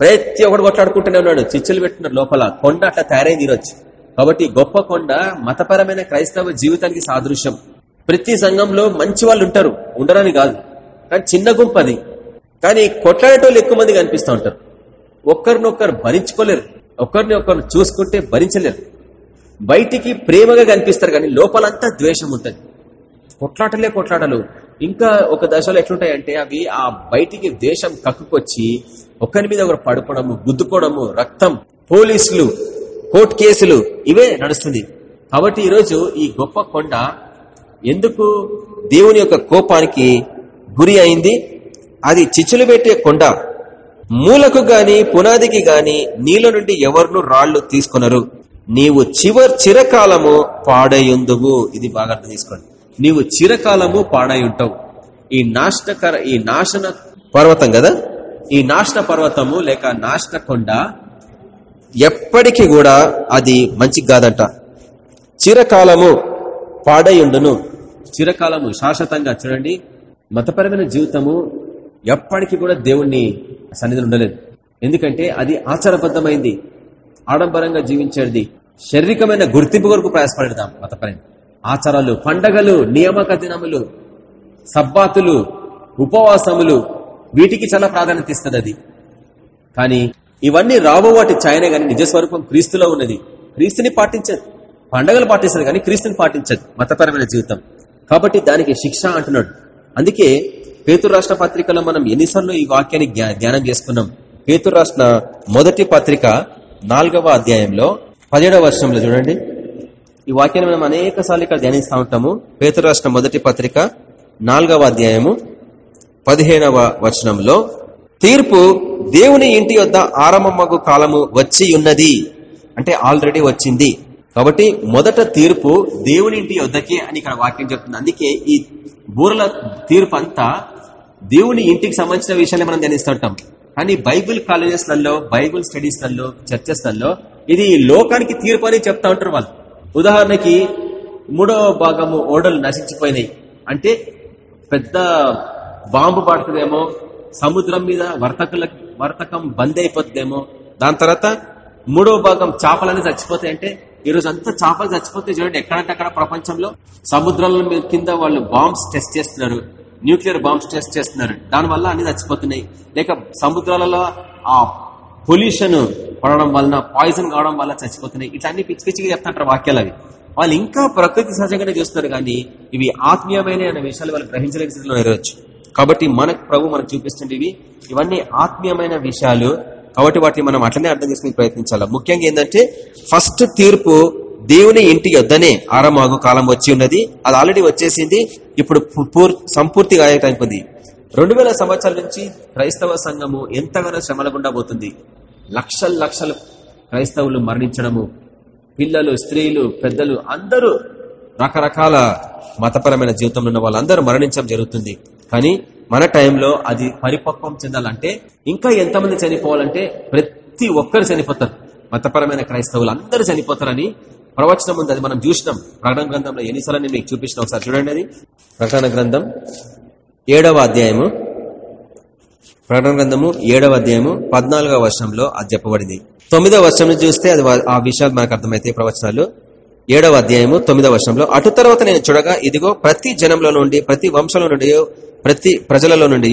ప్రతి ఒక్కడు కొట్లాడుకుంటూనే ఉన్నాడు. చిచ్చులు పెట్టిన లోపల కొండ అట్లా తయారైంది ఈరోజు. కాబట్టి గొప్ప కొండ మతపరమైన క్రైస్తవ జీవితానికి సాదృశ్యం. ప్రతి సంఘంలో మంచి వాళ్ళు ఉంటారు. ఉండరని కాదు. కానీ చిన్న గుంపు అది. కానీ కొట్లాడేటోళ్ళు ఎక్కువ మంది కనిపిస్తూ ఉంటారు. ఒక్కరినొక్కరు భరించుకోలేరు. ఒకరిని ఒకరు చూసుకుంటే భరించలేరు. బయటికి ప్రేమగా కనిపిస్తారు కానీ లోపలంతా ద్వేషం ఉంటుంది. కొట్లాటలే కొట్లాటలు. ఇంకా ఒక దశలో ఎట్లుంటాయంటే అవి ఆ బయటికి దేశం కక్కుకొచ్చి ఒకరి మీద ఒకరు పడుకోవడము గుద్దుకోవడము రక్తం పోలీసులు కోర్టు కేసులు ఇవే నడుస్తుంది. కాబట్టి ఈరోజు ఈ గొప్ప కొండ ఎందుకు? దేవుని యొక్క కోపానికి గురి అయింది. అది చిచ్చులు పెట్టే కొండ. మూలకు గాని పునాదికి గాని నీళ్ళ నుండి ఎవరిను రాళ్ళు తీసుకున్నారు నీవు చివరి చిరకాలము పాడయుందువు. ఇది బాగా అర్థం తీసుకోండి నీవు చిరకాలము పాడై ఉంటావు ఈ నాశనకర ఈ నాశన పర్వతం కదా? ఈ నాశన పర్వతము లేక నాశన కొండ ఎప్పటికీ కూడా అది మంచి కాదంట. చిరకాలము పాడయుండును. చిరకాలము శాశ్వతంగా చూడండి. మతపరమైన జీవితము ఎప్పటికీ కూడా దేవుణ్ణి సన్నిధిలో ఉండలేదు. ఎందుకంటే అది ఆచారబద్ధమైంది. ఆడంబరంగా జీవించేది. శారీరకమైన గుర్తింపు కొరకు ప్రయాసపడదాం మతపరంగా ఆచారాలు పండగలు నియామక దినములు సబ్బాతులు ఉపవాసములు వీటికి చాలా ప్రాధాన్యత ఇస్తుంది అది. కానీ ఇవన్నీ రాబో వాటి ఛాయనే కానీ నిజస్వరూపం క్రీస్తులో ఉన్నది. క్రీస్తుని పాటించదు. పండగలు పాటిస్తుంది కానీ క్రీస్తుని పాటించదు మతపరమైన జీవితం. కాబట్టి దానికి శిక్ష అంటున్నాడు. అందుకే పేతురు రాష్ట్ర పత్రికలో మనం ఎన్నిసార్లు ఈ వాక్యాన్ని ధ్యానం చేసుకున్నాం. పేతురు రాష్ట్ర మొదటి పత్రిక నాలుగవ అధ్యాయంలో పదిహేడవ వర్షంలో చూడండి. ఈ వాక్యాన్ని మనం అనేక ఇక్కడ ధ్యానిస్తూ ఉంటాము. పేతురు రాష్ట్ర మొదటి పత్రిక నాలుగవ అధ్యాయము పదిహేనవ వచనంలో తీర్పు దేవుని ఇంటి వద్ద ఆరంభమగు కాలము వచ్చి ఉన్నది. అంటే ఆల్రెడీ వచ్చింది. కాబట్టి మొదట తీర్పు దేవుని ఇంటి వద్దకే అని ఇక్కడ వాక్యం చెప్తుంది. అందుకే ఈ బూరల తీర్పు అంతా దేవుని ఇంటికి సంబంధించిన విషయాన్ని మనం ధ్యానిస్తుంటాం. కానీ బైబిల్ కాలేజెస్లలో బైబిల్ స్టడీస్లలో చర్చెస్లలో ఇది లోకానికి తీర్పు అని చెప్తా ఉంటారు వాళ్ళు. ఉదాహరణకి మూడవ భాగము ఓడలు నశించిపోయినాయి. అంటే పెద్ద బాంబు పడుతుందేమో సముద్రం మీద వర్తకుల వర్తకం బంద్ అయిపోతుందేమో దాని తర్వాత మూడవ భాగం చేపలన్నీ చచ్చిపోతాయి అంటే ఈరోజు అంతా చేపలు చచ్చిపోతే చూడండి ఎక్కడంటే అక్కడ ప్రపంచంలో సముద్రాల మీద కింద వాళ్ళు బాంబ్స్ టెస్ట్ చేస్తున్నారు. న్యూక్లియర్ బాంబ్స్ టెస్ట్ చేస్తున్నారు. దానివల్ల అన్ని చచ్చిపోతున్నాయి. లేక సముద్రాలలో ఆ పొల్యూషన్ పడడం వలన పాయిజన్ కావడం వల్ల చచ్చిపోతున్నాయి. ఇట్లా అన్ని పిచ్చి పిచ్చిగా చెప్తుంటారు వాక్యాలు అవి. వాళ్ళు ఇంకా ప్రకృతి సహజంగానే చూస్తున్నారు కానీ ఇవి ఆత్మీయమైన అనే విషయాలు వాళ్ళు గ్రహించలేని స్థితిలో నెరవచ్చు కాబట్టి మనకు ప్రభు మనకు చూపిస్తుండేవి ఇవన్నీ ఆత్మీయమైన విషయాలు కాబట్టి వాటిని మనం అట్లనే అర్థం చేసుకునే ప్రయత్నించాలి? ముఖ్యంగా ఏంటంటే ఫస్ట్ తీర్పు దేవుని ఇంటి యొద్దనే ఆరమాగు కాలం వచ్చి ఉన్నది. అది ఆల్రెడీ వచ్చేసింది. ఇప్పుడు సంపూర్తిగా అయ్యేటానికి ఉంది. రెండు వేల సంవత్సరాల నుంచి క్రైస్తవ సంఘము ఎంతగానో శ్రమల గుండా పోతుంది. లక్షల లక్షల క్రైస్తవులు మరణించడము పిల్లలు స్త్రీలు పెద్దలు అందరూ రకరకాల మతపరమైన జీవితంలో ఉన్న వాళ్ళందరూ మరణించడం జరుగుతుంది. కానీ మన టైంలో అది పరిపక్వం చెందాలంటే ఇంకా ఎంతమంది చనిపోవాలంటే ప్రతి ఒక్కరు చనిపోతారు. మతపరమైన క్రైస్తవులు అందరూ చనిపోతారని ప్రవచనం ఉంది. అది మనం చూసినాం. ప్రకటన గ్రంథంలో ఎన్నిసార్లు నేను మీకు చూపించిన ఒకసారి చూడండి అది. ప్రకటన గ్రంథం ఏడవ అధ్యాయము. ప్రకటన గ్రంథము ఏడవ అధ్యాయము పద్నాలుగవ వర్షంలో అది చెప్పబడింది. తొమ్మిదవ వర్షం చూస్తే అది ఆ విషయాలు మనకు అర్థమైతే ప్రవచనాలు. ఏడవ అధ్యాయము తొమ్మిదవ వర్షంలో అటు తర్వాత నేను చూడగా ఇదిగో ప్రతి జనంలో నుండి ప్రతి వంశంలో నుండి ప్రతి ప్రజలలో నుండి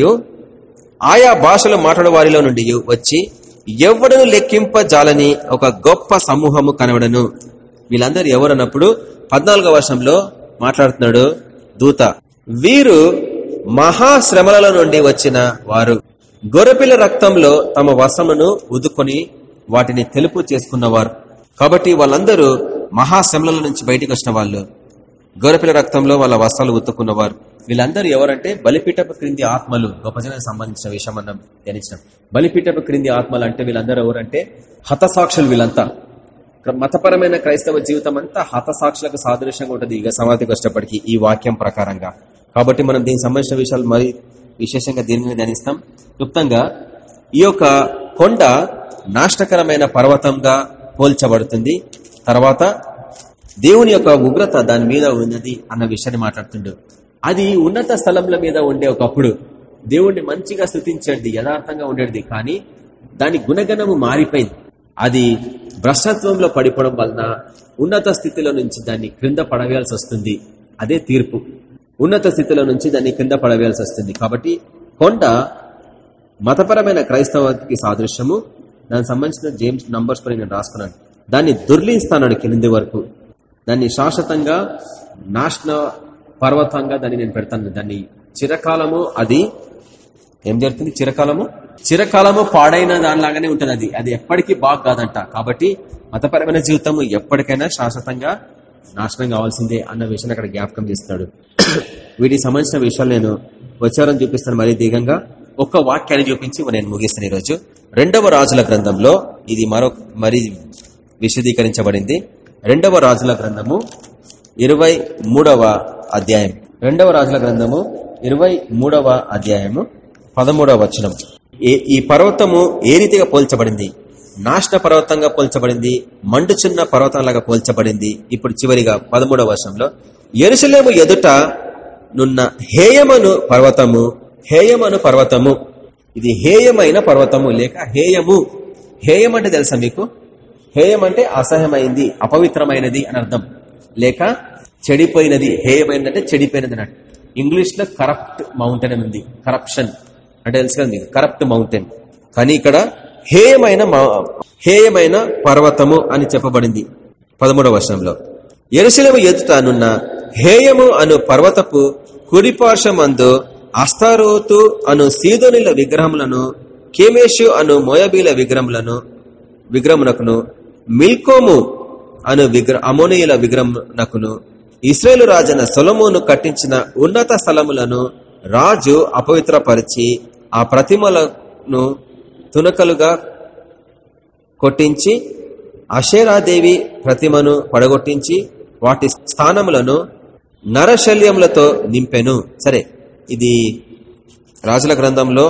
ఆయా భాషలు మాట్లాడే వారిలో నుండి వచ్చి ఎవడను లెక్కింపజాలని ఒక గొప్ప సమూహము కనబడను. వీళ్ళందరూ ఎవరన్నప్పుడు పద్నాలుగో వర్షంలో మాట్లాడుతున్నాడు దూత. వీరు మహాశ్రమలలో నుండి వచ్చిన వారు. గొర్రెపిల్ల రక్తంలో తమ వసమును ఉదుకొని వాటిని తెలుపు చేసుకున్నవారు. కాబట్టి వాళ్ళందరూ మహాశ్రమల నుంచి బయటకు వచ్చిన వాళ్ళు. గొర్రెపిల్ల రక్తంలో వాళ్ళ వస్త్రాలు ఉత్తుకున్నవారు వీళ్ళందరూ ఎవరంటే బలిపీఠపు క్రింది ఆత్మలు. గొప్ప జనానికి సంబంధించిన విషయం మనం ధ్యానించడం. బలిపీఠపు క్రింది ఆత్మలు అంటే వీళ్ళందరూ ఎవరంటే హతసాక్షులు వీళ్ళంతా. మతపరమైన క్రైస్తవ జీవితం అంతా హతసాక్షులకు సాదృశ్యంగా ఉంటుంది. ఇక సమాధికి వచ్చేప్పటికీ ఈ వాక్యం ప్రకారంగా. కాబట్టి మనం దీనికి సంబంధించిన విషయాలు మరి విశేషంగా దీని మీద ధ్యానిస్తాం. క్లుప్తంగా ఈ యొక్క కొండ నాష్టకరమైన పర్వతంగా పోల్చబడుతుంది. తర్వాత దేవుని యొక్క ఉగ్రత దాని మీద ఉన్నది అన్న విషయాన్ని మాట్లాడుతుండు. అది ఉన్నత స్థలంల మీద ఉండే ఒకప్పుడు దేవుణ్ణి మంచిగా స్థుతించండి యథార్థంగా ఉండేది. కానీ దాని గుణగణము మారిపోయింది. అది భ్రష్టత్వంలో పడిపోవడం వలన ఉన్నత స్థితిలో నుంచి దాన్ని క్రింద పడవేయాల్సి వస్తుంది. అదే తీర్పు. ఉన్నత స్థితిలో నుంచి దాన్ని క్రింద పడవేయాల్సి వస్తుంది. కాబట్టి కొండ మతపరమైన క్రైస్తవానికి సాదృశ్యము. దానికి సంబంధించిన జేమ్స్ నంబర్స్ పై నేను రాసుకున్నాను దాన్ని దుర్లిస్తాను కింది వరకు. దాన్ని శాశ్వతంగా నాశన పర్వతంగా దాన్ని నేను పెడతాను. దాన్ని చిరకాలము అది ఏం జరుగుతుంది? చిరకాలము? చిరకాలము పాడైన దానిలాగానే ఉంటుంది అది. అది ఎప్పటికీ బాగా కాదంట. కాబట్టి మతపరమైన జీవితము ఎప్పటికైనా శాశ్వతంగా నాశనం కావాల్సిందే అన్న విషయం అక్కడ జ్ఞాపకం చేస్తున్నాడు. వీటికి సంబంధించిన విషయాలు నేను వచ్చారని చూపిస్తాను మరీ దీగంగా ఒక్క వాక్యాన్ని చూపించి నేను ముగిస్తాను ఈరోజు. రెండవ రాజుల గ్రంథంలో ఇది మరో మరి విశదీకరించబడింది. రెండవ రాజుల గ్రంథము ఇరవై అధ్యాయం. రెండవ రాజుల గ్రంథము ఇరవై అధ్యాయము పదమూడవ వచనం. ఈ పర్వతము ఏ రీతిగా పోల్చబడింది? నాశన పర్వతంగా పోల్చబడింది మండుచున్న పర్వతంలాగా పోల్చబడింది. ఇప్పుడు చివరిగా పదమూడవ వర్షంలో ఎరుసలేము ఎదుట నున్న హేయమను పర్వతము హేయమను పర్వతము. ఇది హేయమైన పర్వతము లేక హేయము. హేయం అంటే తెలుసా మీకు? హేయం అంటే అసహ్యమైంది అపవిత్రమైనది అని అర్థం. లేక చెడిపోయినది హేయమైనది అంటే చెడిపోయినది అన్నట్టు. ఇంగ్లీష్లో కరప్ట్ మౌంటైన్ అని ఉంది. కరప్షన్ అంటే తెలుసు కదా మీకు? Corrupt mountain. కానీ ఇక్కడ హేయమైన హేయమైన పర్వతము అని చెప్పబడింది పదమూడవ వర్షంలో ఎరుసలము ఎదుటానున్న హేయము అను పర్వతపు కుడిపార్శ్వమందు అస్తారోతు అను సీదోనిల విగ్రహములను కేమేషు అను మోయబీల విగ్రహములను విగ్రహమునకును మిల్కోము అను విగ్రహ అమోనియుల విగ్రహమునకును ఇస్రేలు రాజన సొలమును కట్టించిన ఉన్నత స్థలములను రాజు అపవిత్రపరిచి ఆ ప్రతిమలను తునకలుగా కొట్టించి అషేరాదేవి ప్రతిమను పడగొట్టించి వాటి స్థానములను నరశల్యములతో నింపెను. సరే ఇది రాజుల గ్రంథంలో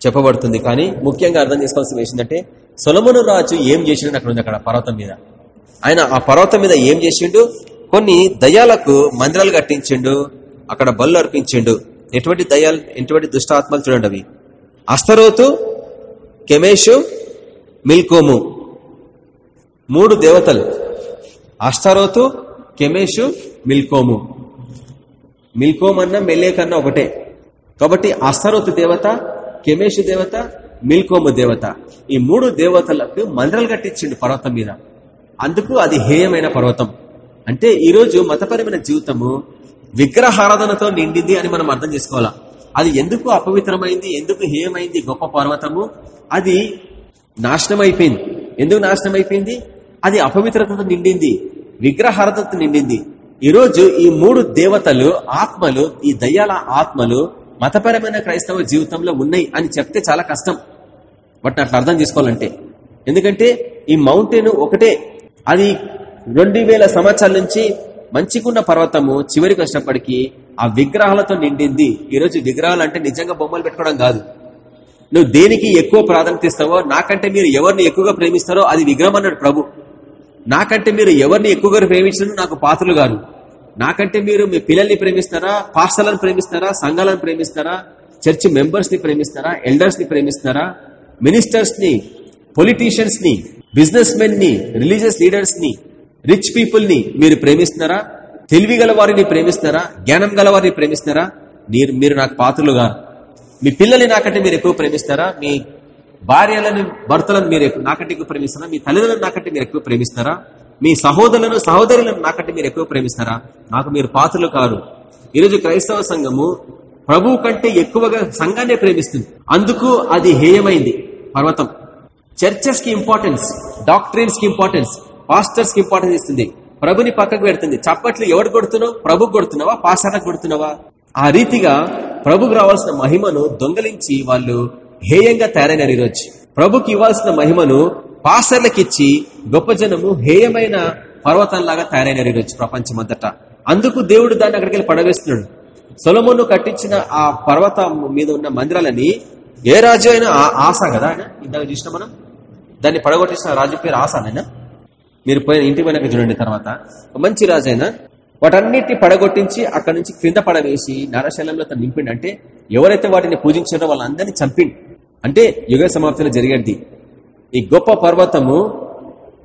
చెప్పబడుతుంది. కానీ ముఖ్యంగా అర్థం చేసుకోవాల్సిన ఏంటంటే సొలమును రాజు ఏం చేసిండు అక్కడ ఉంది అక్కడ పర్వతం మీద. ఆయన ఆ పర్వతం మీద ఏం చేసిండు? కొన్ని దయ్యాలకు మందిరాలు కట్టించిండు అక్కడ బళ్ళు అర్పించిండు. ఎటువంటి దయ్యాలు ఎటువంటి దుష్టాత్మలు చూడండి అవి. అస్తరోతు కెమేషు మిల్కోము. మూడు దేవతలు. అస్తరోతు కెమేషు మిల్కోము. మిల్కోమ్ అన్న మెల్లేక్ అన్న ఒకటే. కాబట్టి అస్తరోతు దేవత కెమేషు దేవత మిల్కోము దేవత. ఈ మూడు దేవతలకు మందిరాలు కట్టించిండు పర్వతం మీద. అందుకు అది హేయమైన పర్వతం. అంటే ఈరోజు మతపరమైన జీవితము విగ్రహారాధనతో నిండింది అని మనం అర్థం చేసుకోవాలా? అది ఎందుకు అపవిత్రమైంది? ఎందుకు హేయమైంది? గొప్ప పర్వతము? అది నాశనం అయిపోయింది ఎందుకు నాశనం అయిపోయింది అది అపవిత్రతతో నిండింది. విగ్రహారతతో నిండింది. ఈరోజు ఈ మూడు దేవతలు ఆత్మలు ఈ దయ్యాల ఆత్మలు మతపరమైన క్రైస్తవ జీవితంలో ఉన్నాయి అని చెప్తే చాలా కష్టం. వాటిని అట్లా అర్థం చేసుకోవాలంటే. ఎందుకంటే ఈ మౌంటైన్ ఒకటే. అది రెండు వేల సంవత్సరాల నుంచి మంచిగున్న పర్వతము చివరికి వచ్చినప్పటికీ ఆ విగ్రహాలతో నిండింది. ఈరోజు విగ్రహాలు అంటే నిజంగా బొమ్మలు పెట్టుకోవడం కాదు. నువ్వు దేనికి ఎక్కువ ప్రాధాన్యత ఇస్తావో నాకంటే మీరు ఎవరిని ఎక్కువగా ప్రేమిస్తారో అది విగ్రహం అన్నాడు ప్రభు. నాకంటే మీరు ఎవరిని ఎక్కువగా ప్రేమించడం నాకు పాత్రలు గారు నాకంటే మీరు మీ పిల్లల్ని ప్రేమిస్తారా పాఠశాలను ప్రేమిస్తారా సంఘాలను ప్రేమిస్తారా చర్చ్ మెంబర్స్ని ప్రేమిస్తారా ఎల్డర్స్ని ప్రేమిస్తారా మినిస్టర్స్ని పొలిటీషియన్స్ని బిజినెస్ మెన్ని రిలీజియస్ లీడర్స్ని రిచ్ పీపుల్ని మీరు ప్రేమిస్తున్నారా? తెలివి గల వారిని ప్రేమిస్తారా జ్ఞానం గల వారిని ప్రేమిస్తారా మీరు మీరు నాకు పాత్రలుగా. మీ పిల్లల్ని నాకంటే మీరు ఎక్కువ ప్రేమిస్తారా మీ భార్యలను భర్తలను మీరు నాకంటే ఎక్కువ ప్రేమిస్తారా మీ తల్లిదండ్రులను నాకంటే మీరు ఎక్కువ ప్రేమిస్తారా మీ సహోదరులను సహోదరులను నాకంటే మీరు ఎక్కువ ప్రేమిస్తారా నాకు మీరు పాత్రలు కారు. ఈరోజు క్రైస్తవ సంఘము ప్రభు కంటే ఎక్కువగా సంఘాన్ని ప్రేమిస్తుంది. అందుకు అది హేయమైంది. పర్వతం. చర్చెస్కి ఇంపార్టెన్స్ డాక్టరీన్స్కి ఇంపార్టెన్స్. పాస్టర్స్కి ఇంపార్టెన్స్ ఇస్తుంది. ప్రభుని పక్కకు పెడుతుంది. చప్పట్లు ఎవడు కొడుతున్నావు? ప్రభు కొడుతున్నావా? పాస్టర్లకు కొడుతున్నావా? ఆ రీతిగా ప్రభుకు రావాల్సిన మహిమను దొంగలించి వాళ్ళు హేయంగా తయారైనారు ఈరోజు. ప్రభుకి ఇవ్వాల్సిన మహిమను పాసర్లకిచ్చి ఇచ్చి గొప్ప జనము హేయమైన పర్వతంలాగా తయారైనారు ఈరోజు ప్రపంచమంతటా. అందుకు దేవుడు దాన్ని అక్కడికి వెళ్ళి పడవేస్తున్నాడు. సొలమును కట్టించిన ఆ పర్వతం మీద ఉన్న మందిరాలని ఏ రాజు అయినా ఆశ కదా ఆయన? ఇందాక చూసిన మనం? దాన్ని పడగొట్టించిన రాజు పేరు ఆసానైనా మీరు పోయిన ఇంటి పోయినాక చూడండి తర్వాత. మంచి రాజు అయినా వాటన్నిటిని పడగొట్టించి అక్కడి నుంచి క్రింద పడవేసి నరశైలంలో తను నింపిండి. అంటే ఎవరైతే వాటిని పూజించారో వాళ్ళందరినీ చంపిండి. అంటే యుగ సమాప్తిలో జరిగేది. ఈ గొప్ప పర్వతము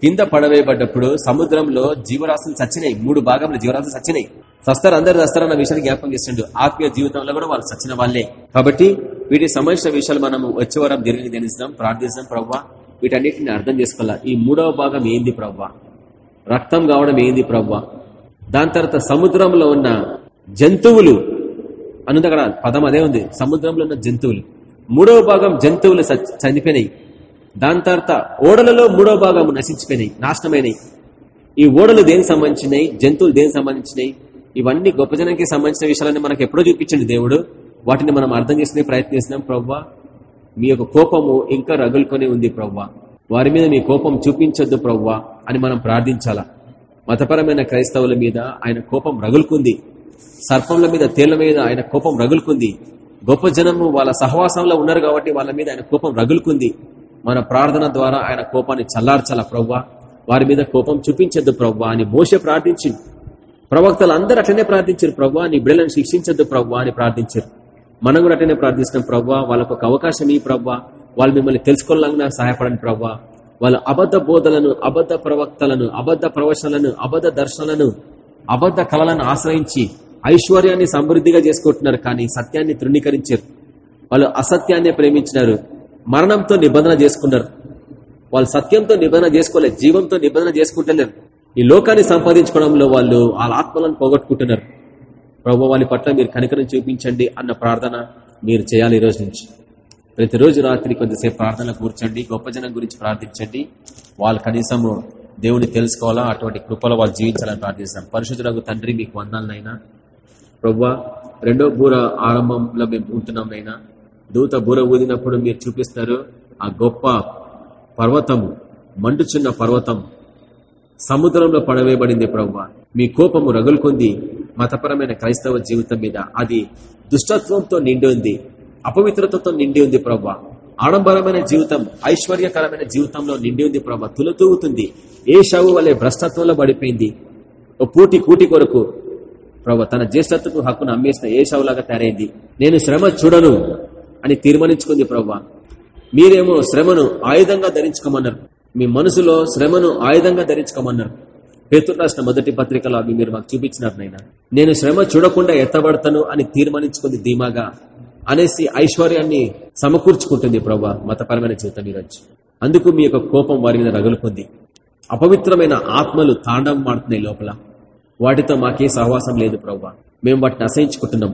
కింద పడవేయబడ్డప్పుడు సముద్రంలో జీవరాశులు చచ్చినాయి. మూడు భాగంలో జీవరాశులు చచ్చినాయి. సస్తారు అందరు సస్తారన్న విషయాన్ని జ్ఞాపకం చేసిండు. ఆత్మీయ జీవితంలో కూడా వాళ్ళు చచ్చిన వాళ్ళే. కాబట్టి వీటికి సంబంధించిన విషయాలు మనం వచ్చే వారం దీర్ఘ ధ్యానిస్తాం. ప్రార్థిస్తాం. ప్రవ్వా వీటన్నిటిని అర్థం చేసుకోవాలా? ఈ మూడవ భాగం ఏంది ప్రవ్వ? రక్తం కావడం ఏంది ప్రవ్వ? దాని తర్వాత సముద్రంలో ఉన్న జంతువులు అన్నది అక్కడ పదం అదే ఉంది. సముద్రంలో ఉన్న జంతువులు. మూడవ భాగం జంతువులు చనిపోయినాయి. దాని తర్వాత ఓడలలో మూడవ భాగం నశించిపోయినాయి నాశనమైనవి ఈ ఓడలు దేనికి సంబంధించినాయి? జంతువులు దేనికి సంబంధించినాయి? ఇవన్నీ గొప్ప జనానికి సంబంధించిన విషయాలన్నీ మనకు ఎప్పుడో చూపించండి దేవుడు. వాటిని మనం అర్థం చేసుకునే ప్రయత్నిస్తున్నాం ప్రవ్వా. మీ యొక్క కోపము ఇంకా రగులుకొని ఉంది ప్రవ్వా. వారి మీద మీ కోపం చూపించొద్దు ప్రవ్వా అని మనం ప్రార్థించాలా? మతపరమైన క్రైస్తవుల మీద ఆయన కోపం రగులుకుంది. సర్పంల మీద తేళ్ళ మీద ఆయన కోపం రగులుకుంది. గొప్ప జనము వాళ్ళ సహవాసంలో ఉన్నారు కాబట్టి వాళ్ళ మీద ఆయన కోపం రగులుకుంది. మన ప్రార్థన ద్వారా ఆయన కోపాన్ని చల్లార్చాల ప్రవ్వా? వారి మీద కోపం చూపించద్దు ప్రవ్వా అని మోసే ప్రార్థించింది ప్రవక్తలు అందరూ అట్లనే ప్రార్థించారు ప్రవ్వా నీ బిడ్డలను శిక్షించద్దు ప్రవ్వా అని ప్రార్థించారు. మనం కూడా అట్లనే ప్రార్థిస్తున్నాం ప్రవ్వా వాళ్ళకు ఒక అవకాశం ఈ ప్రవ్వా వాళ్ళు మిమ్మల్ని తెలుసుకోవాలన్నా సహాయపడండి ప్రవ్వా వాళ్ళ అబద్ధ బోధలను అబద్ధ ప్రవక్తలను అబద్ధ ప్రవచనలను అబద్ధ దర్శనలను అబద్ధ కళలను ఆశ్రయించి ఐశ్వర్యాన్ని సమృద్ధిగా చేసుకుంటున్నారు కానీ సత్యాన్ని తృణీకరించారు. వాళ్ళు అసత్యాన్ని ప్రేమించినారు. మరణంతో నిబంధన చేసుకున్నారు. వాళ్ళు సత్యంతో నిబంధన చేసుకోలేదు జీవంతో నిబంధన చేసుకుంటలేరు. ఈ లోకాన్ని సంపాదించుకోవడంలో వాళ్ళు వాళ్ళ ఆత్మలను పోగొట్టుకుంటున్నారు. ప్రభు వాళ్ళ పట్ల మీరు కనికరం చూపించండి అన్న ప్రార్థన మీరు చేయాలి ఈ రోజు నుంచి. ప్రతిరోజు రాత్రి కొద్దిసేపు ప్రార్థన కూర్చోండి గొప్ప జనం గురించి ప్రార్థించండి. వాళ్ళు కనీసము దేవుని తెలుసుకోవాలా? అటువంటి కృపలో వాళ్ళు జీవించాలని ప్రార్థిస్తాం. పరిశుద్ధులకు తండ్రి మీకు వందాలనైనా ప్రవ్వా రెండో బూర ఆరంభంలో మేము ఉంటున్నామైనా దూత బూర ఊదినప్పుడు మీరు చూపిస్తారు ఆ గొప్ప పర్వతము మండుచున్న పర్వతం సముద్రంలో పడవేయబడింది ప్రవ్వ మీ కోపము రగులుకుంది మతపరమైన క్రైస్తవ జీవితం మీద అది దుష్టత్వంతో నిండి ఉంది అపవిత్రతతో నిండి ఉంది ప్రభా ఆడంబరమైన జీవితం ఐశ్వర్యకరమైన జీవితంలో నిండి ఉంది ప్రభా తులతూగుతుంది. ఏ షవు వల్లే భ్రష్టత్వంలో పడిపోయింది? ఓ పూటి కూటి కొరకు ప్రభా తన జ్యేష్ఠత్వకు హక్కును అమ్మేసిన ఏ షవులాగా తయారైంది? నేను శ్రమ చూడను అని తీర్మానించుకుంది ప్రభా మీరేమో శ్రమను ఆయుధంగా ధరించుకోమన్నారు. మీ మనసులో శ్రమను ఆయుధంగా ధరించుకోమన్నారు. పేతురు రాసిన మొదటి పత్రికలో అవి మీరు మాకు చూపించినారు నైనా నేను శ్రమ చూడకుండా ఎత్తబడతాను అని తీర్మానించుకుంది ధీమాగా అనేసి ఐశ్వర్యాన్ని సమకూర్చుకుంటుంది ప్రభా మతపరమైన జీవితం ఈరోజు అందుకు మీ యొక్క కోపం వారి మీద రగులుకుంది అపవిత్రమైన ఆత్మలు తాండవం మాడుతున్నాయి లోపల. వాటితో మాకే సహవాసం లేదు ప్రభా మేము వాటిని అసహించుకుంటున్నాం.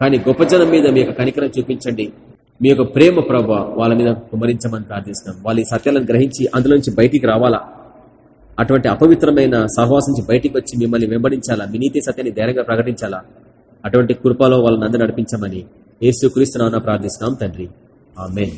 కానీ గొప్ప జనం మీద మీ యొక్క కనికరం చూపించండి. మీ యొక్క ప్రేమ ప్రభావ వాళ్ళ మీద కుమరించమని ప్రార్థిస్తున్నాం. వాళ్ళు ఈ సత్యాలను గ్రహించి అందులోంచి బయటికి రావాలా? అటువంటి అపవిత్రమైన సహవాసం నుంచి బయటికి వచ్చి మిమ్మల్ని వెంబడించాలా? మీ నీతి సత్యాన్ని ధైర్యంగా ప్రకటించాలా? అటువంటి కృపలో వాళ్ళని అందరూ నడిపించమని ఏసు క్రీస్తున్నా ప్రార్థిస్తున్నాం తండ్రి. ఆమెన్.